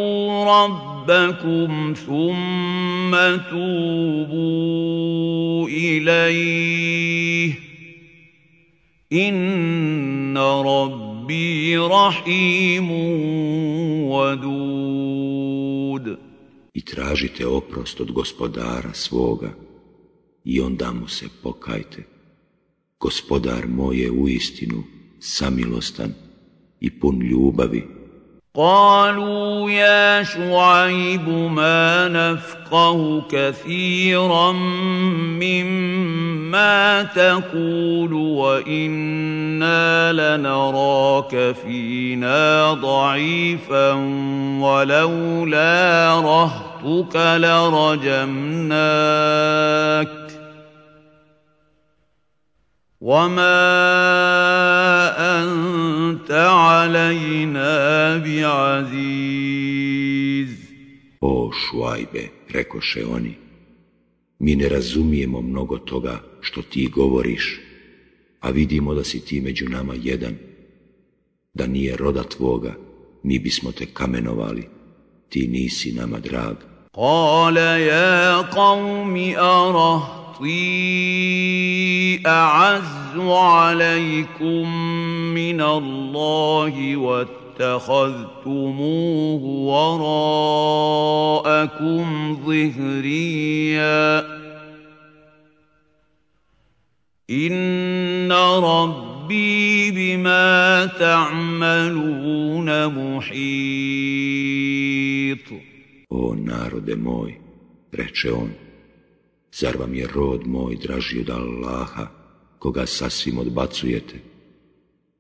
ربكم ثم توبوا إليه إن ربي رحيم ودود I tražite oprost od gospodara svoga i onda mu se pokajte. Gospodar moj je uistinu samilostan i pun ljubavi. قالوا يا شعيب ما نفقه كثيرا مما تقول وإنا لنراك فينا ضعيفا ولولا رهطك لرجمناك وما أنت علينا بعزيز O šuajbe, rekoše oni, mi ne razumijemo mnogo toga što ti govoriš, a vidimo da si ti među nama jedan. Da nije roda tvoga, mi bismo te kamenovali, ti nisi nama drag. قال يا قوم أرهطي أعز عليكم من الله واتخذتموه وراءكم ظهريا. إن ربي بما تعملون محيط. O narode moj, reče on, zar vam je rod moj draži od Allaha, koga sasvim odbacujete?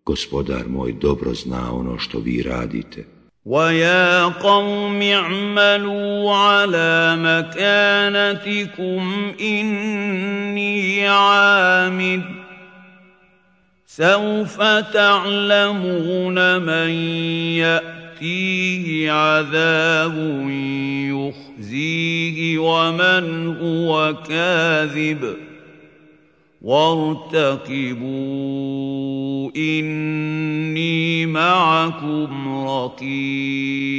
Gospodar moj dobro zna ono što vi radite. ويا قوم اعملوا على مكانتكم إني عامل سوف تعلمون من يأتيه عذاب يخزيه ومن هو كاذب وارتقبوا إني معكم رقيب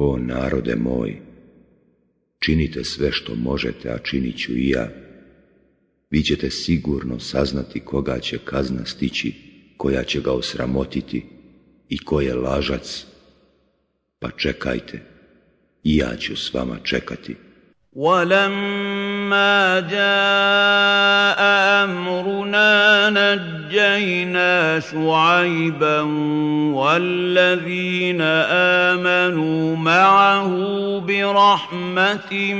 O narode moj, činite sve što možete, a činit ću i ja. Vi ćete sigurno saznati koga će kazna stići, koja će ga osramotiti i ko je lažac. Pa čekajte, i ja ću s vama čekati. ولما جاء امرنا نجينا شعيبا والذين امنوا معه برحمه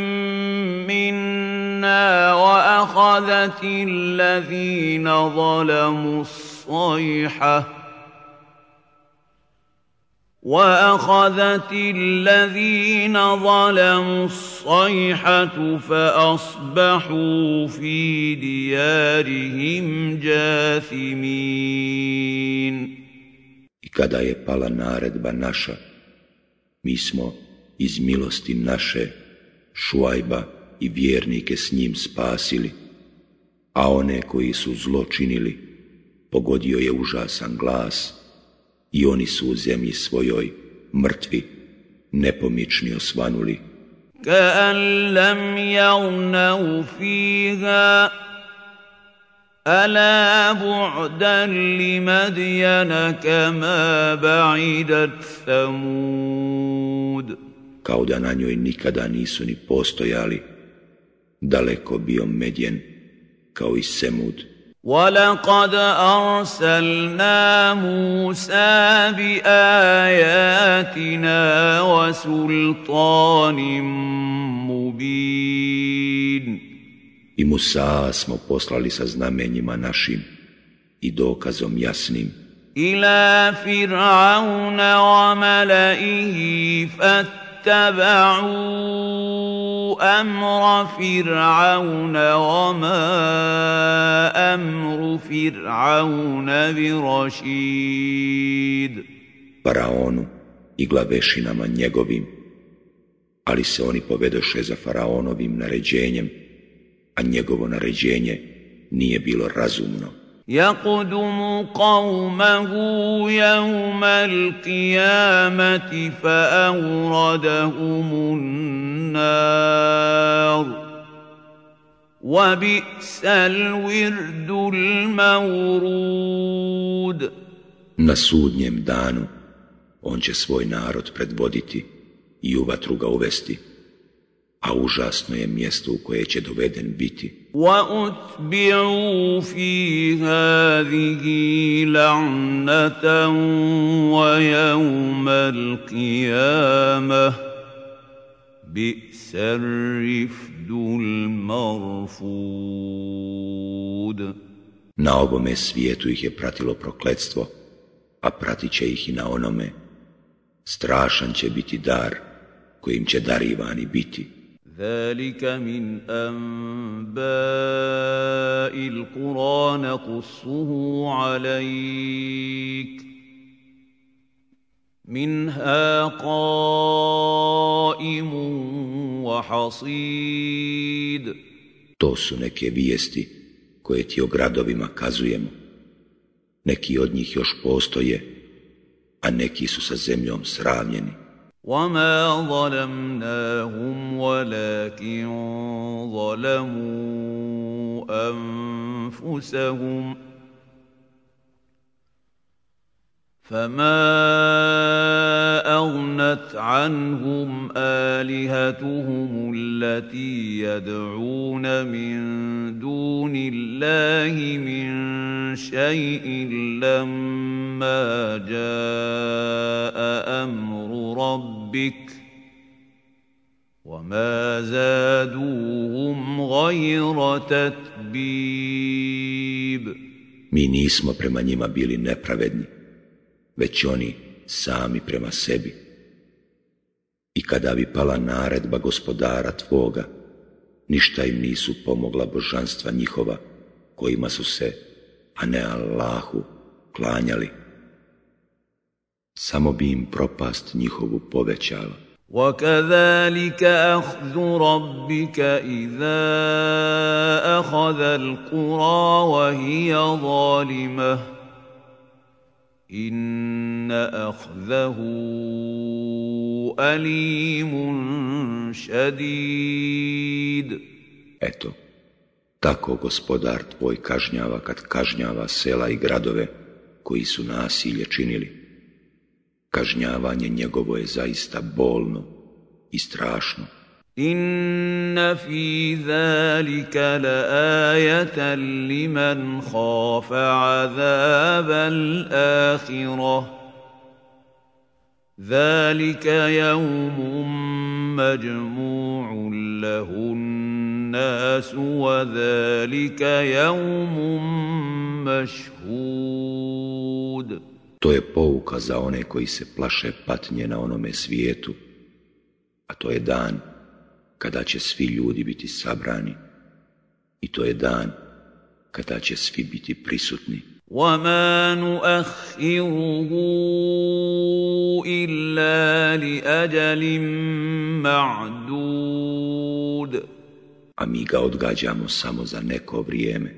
منا واخذت الذين ظلموا الصيحه واخذت الذين ظلموا الصيحه فاصبحوا في ديارهم جاثمين I kada je pala naredba naša, mi smo iz milosti naše Šuajba i vjernike s njim spasili, a one koji su zlo činili, pogodio je užasan glas i oni su u zemlji svojoj mrtvi, nepomični osvanuli. Ka'an lam javnau fiha, ala bu'dan li madjana kama ba'idat. Kao da na njoj nikada nisu ni postojali, daleko bio medjen kao i semud. ولقد أرسلنا موسى بآياتنا وسلطان مبين I Musa smo poslali sa znamenjima našim i dokazom jasnim إلى فرعون وملئه اتبعوا امر فرعون وما امر فرعون برشيد faraonu i glavešinama njegovim, ali se oni povedoše za faraonovim naređenjem, a njegovo naređenje nije bilo razumno. يقدم قومه يوم القيامة فأوردهم النار وبئس الورد المورود Na sudnjem danu on će svoj narod predvoditi i u vatru ga uvesti, a užasno je mjesto u koje će doveden biti. وأتبعوا في هذه لعنة ويوم القيامة بئس الرفد المرفود Na ovome svijetu ih je pratilo prokletstvo, a pratit će ih i na onome. Strašan će biti dar kojim će darivani biti. ذلك من أنباء القرى نقصه عليك منها قائم وحصيد To su neke vijesti koje ti o gradovima kazujemo. Neki od njih još postoje, a neki su sa zemljom sravnjeni. وما ظلمناهم ولكن ظلموا انفسهم فما اغنت عنهم الهتهم التي يدعون من دون الله من شيء لما جاء أمر ربك وما زادوهم غير تتبيب. Mi nismo prema njima bili nepravedni, već oni sami prema sebi. I kada bi pala naredba gospodara tvoga, ništa im nisu pomogla božanstva njihova, kojima su se, a ne Allahu, klanjali. Samo bi im propast njihovu povećala. وكذلك اخذ ربك اذا اخذ القرى وهي ظالمه Inna ahzahu alimun shadid Eto, tako gospodar tvoj kažnjava kad kažnjava sela i gradove koji su nasilje činili. Kažnjavanje njegovo je zaista bolno i strašno. ان في ذلك لايه لمن خاف عذاب الاخره ذلك يوم مجموع له الناس وذلك يوم مشهود. To je pouka za one koji se plaše patnje na onome svijetu, a to je dan kada će svi ljudi biti sabrani i to je dan kada će svi biti prisutni. وما نؤخره الا لاجل معدود A mi ga odgađamo samo za neko vrijeme.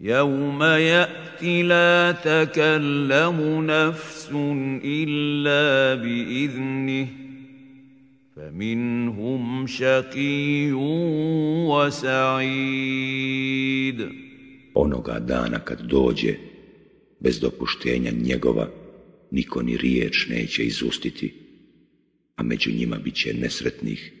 يوم ياتي لا تكلم نفس الا باذنه فمنهم شقي وسعيد Onoga dana kad dođe, bez dopuštenja njegova, niko ni riječ neće izustiti, a među njima bit će nesretnih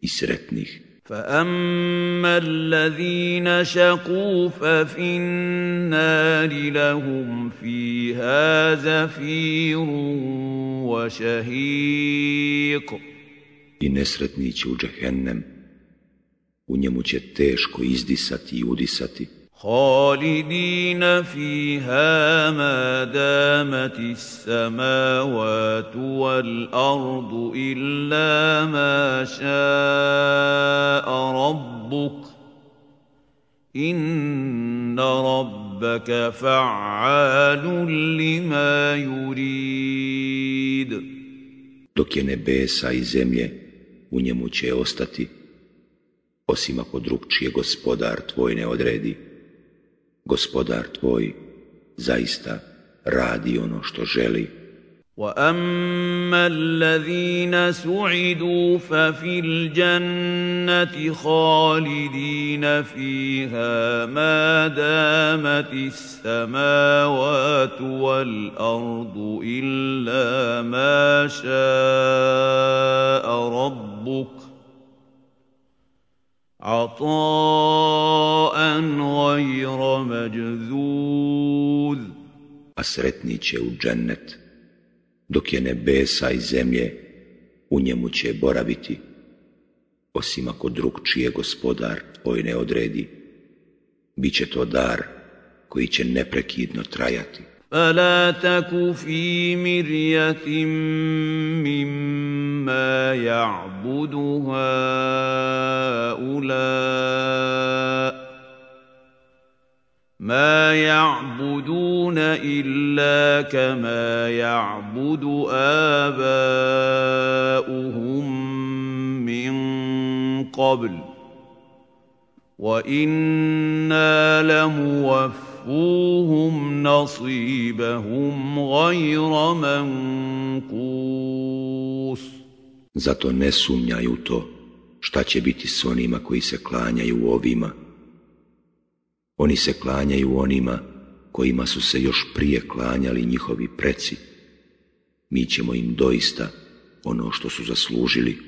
i sretnih. فاما الذين شقوا ففي النار لهم فيها زفير وشهيق I nesretni će u džehennem, u njemu će teško izdisati i udisati, خالدين فيها ما دامت السماوات والارض الا ما شاء ربك ان ربك فعال لما يريد dok je nebesa i zemlje u njemu će ostati osim ako drugčije gospodar tvoj ne odredi gospodar tvoj zaista radi ono što želi. وَأَمَّا الَّذِينَ سُعِدُوا فَفِي الْجَنَّةِ خَالِدِينَ فِيهَا مَا دَامَتِ السَّمَاوَاتُ وَالْأَرْضُ إِلَّا مَا شَاءَ رَبُّكَ عطاء غير مجذوذ. A sretni će dok je nebesa i zemlje, u njemu će boraviti, osim ako drug čije gospodar tvoj ne odredi, bit će to dar koji će neprekidno trajati. فلا تك في مرية مما يعبد هؤلاء ما يعبدون إلا كما يعبد آباؤهم من قبل وإنا لموفون وَوَفُّوهُمْ نَصِيبَهُمْ غَيْرَ مَنْقُوسٍ Zato ne sumnjaju to šta će biti s onima koji se klanjaju ovima. Oni se klanjaju onima kojima su se još prije klanjali njihovi preci. Mi ćemo im doista ono što su zaslužili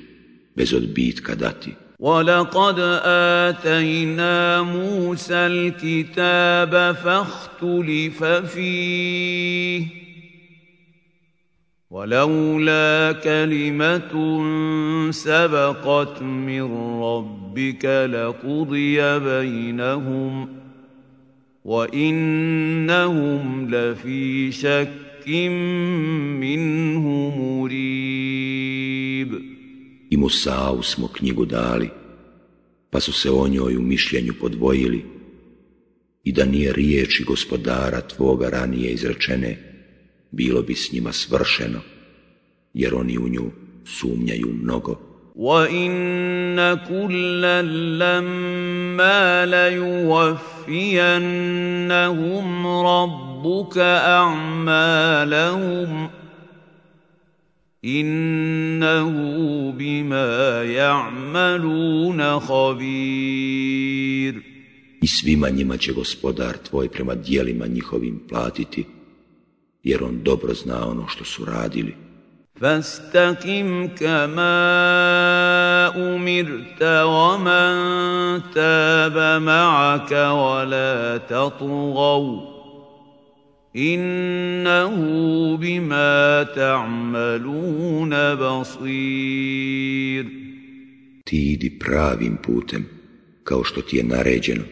bez odbitka dati. ولقد آتينا موسى الكتاب فاختلف فيه ولولا كلمة سبقت من ربك لقضي بينهم وإنهم لفي شك منه مريب i Musau smo knjigu dali, pa su se o njoj u mišljenju podvojili i da nije riječi gospodara tvoga ranije izrečene, bilo bi s njima svršeno, jer oni u nju sumnjaju mnogo. وَإِنَّ كُلًّا لَمَّا لَيُوَفِّيَنَّهُمْ رَبُّكَ أَعْمَالَهُمْ innahu bima ya'maluna khabir I svima njima će gospodar tvoj prema dijelima njihovim platiti, jer on dobro zna ono što su radili. فاستقم كما أمرت ومن تاب معك ولا تطغوا innahu bima ta'maluna basir. Ti idi pravim putem, kao što ti je naređeno,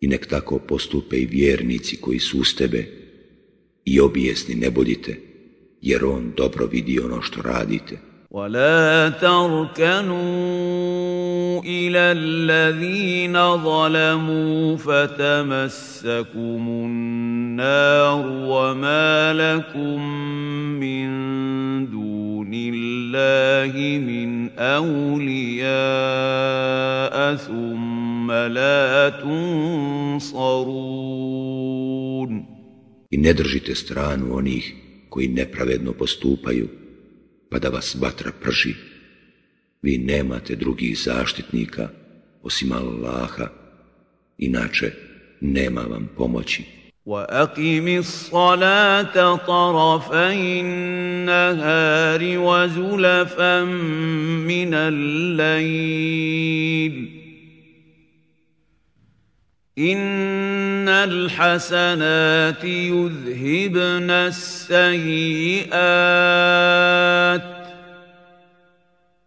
i nek tako postupe i vjernici koji su uz tebe, i obijesni ne budite, Jer on dobro vidi ono što radite. ولا تركنوا إلى الذين ظلموا فتمسكم النار وما لكم من دون الله من اولياء ثم لا تنصرون I ne držite stranu onih koji nepravedno postupaju pa da vas vatra prži. Vi nemate drugih zaštitnika osim Allaha, inače nema vam pomoći. وَأَقِمِ الصَّلَاةَ طَرَفَيِ النَّهَارِ وَزُلَفًا مِنَ اللَّيْلِ إِنَّ الْحَسَنَاتِ يُذْهِبْنَ السَّيِّئَاتِ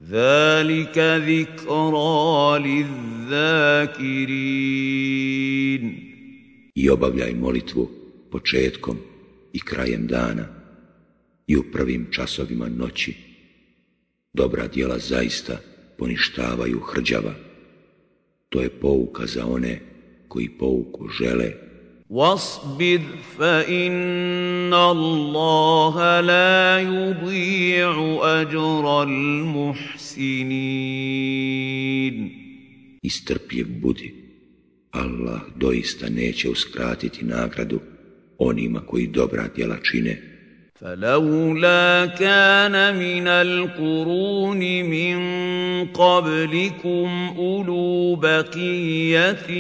ذلك ذكرى للذاكرين I obavljaj molitvu početkom i krajem dana i u prvim časovima noći. Dobra djela zaista poništavaju hrđava. To je pouka za one koji pouku žele واصبر فإن الله لا يضيع أجر المحسنين Istrpljiv budi. Allah doista neće uskratiti nagradu onima koji dobra djela čine. فلولا كان من القرون من قبلكم أولو بقية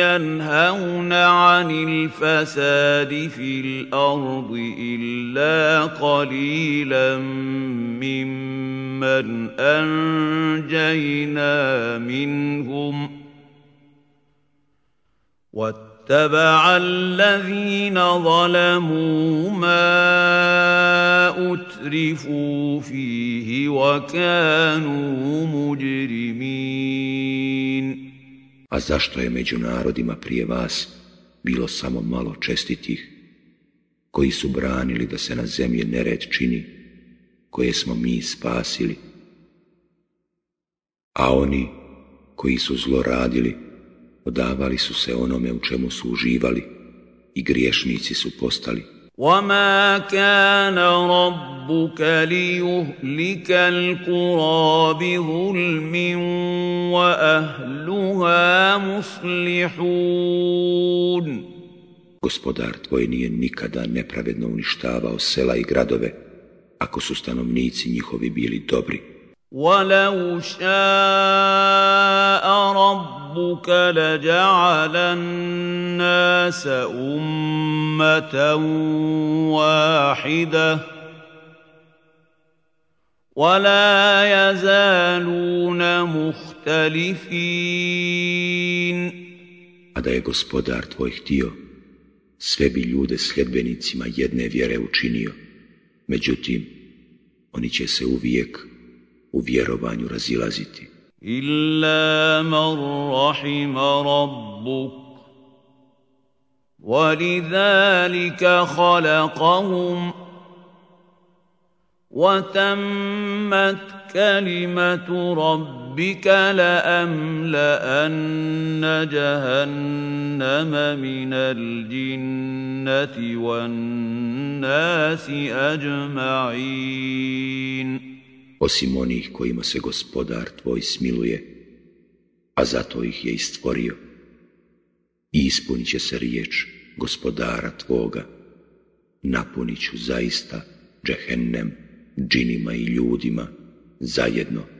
ينهون عن الفساد في الأرض إلا قليلا ممن أنجينا منهم. اتبع الذين ظلموا ما اترفوا فيه وكانوا مجرمين A zašto je među narodima prije vas bilo samo malo čestitih, koji su branili da se na zemlji nered čini, koje smo mi spasili, a oni koji su zloradili, odavali su se onome u čemu su uživali i griješnici su postali. وما كان ربك ليهلك القرى بظلم واهلها مصلحون Gospodar tvoj nije nikada nepravedno uništavao sela i gradove, ako su stanovnici njihovi bili dobri. ولو شاء ربك لجعل الناس امه واحدة ولا يزالون مختلفين A da je gospodar tvoj htio, sve bi ljude sljedbenicima jedne vjere učinio. Međutim, oni će se uvijek u vjerovanju razilaziti. Illa man rahima rabbuk ولذلك خلقهم وتمت كلمة ربك لأملأن جهنم من الجنة والناس أجمعين osim onih kojima se gospodar tvoj smiluje, a zato ih je istvorio. I ispunit će se riječ gospodara tvoga, napunit ću zaista džehennem džinima i ljudima zajedno.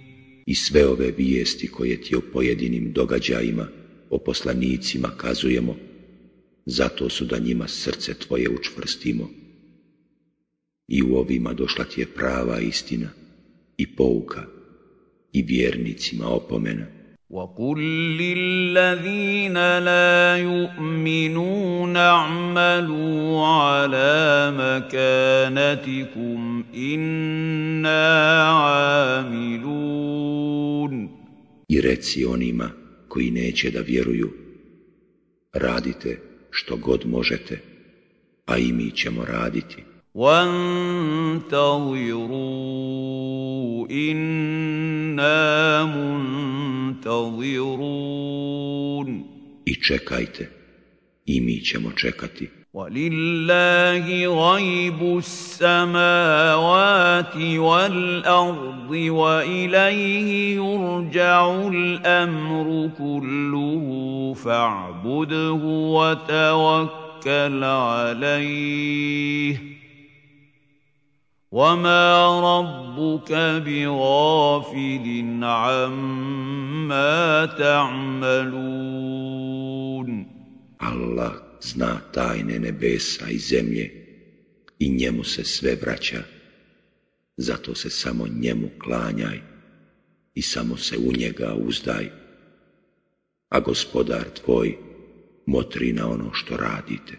i sve ove vijesti koje ti o pojedinim događajima, o poslanicima kazujemo, zato su da njima srce tvoje učvrstimo. I u ovima došla ti je prava istina i pouka i vjernicima opomena. وقل للذين لا يؤمنون اعملوا على مكانتكم إنا عاملون I reci onima koji neće da vjeruju, radite što god možete, a i mi ćemo raditi. وانتظروا إنا منتظرون I čekajte, i mi ćemo čekati. ولله غيب السماوات والأرض وإليه يرجع الأمر كله فاعبده وتوكل عليه وما ربك بغافل عما تعملون Allah zna tajne nebesa i zemlje i njemu se sve vraća. Zato se samo njemu klanjaj i samo se u njega uzdaj. A gospodar tvoj motri na ono što radite.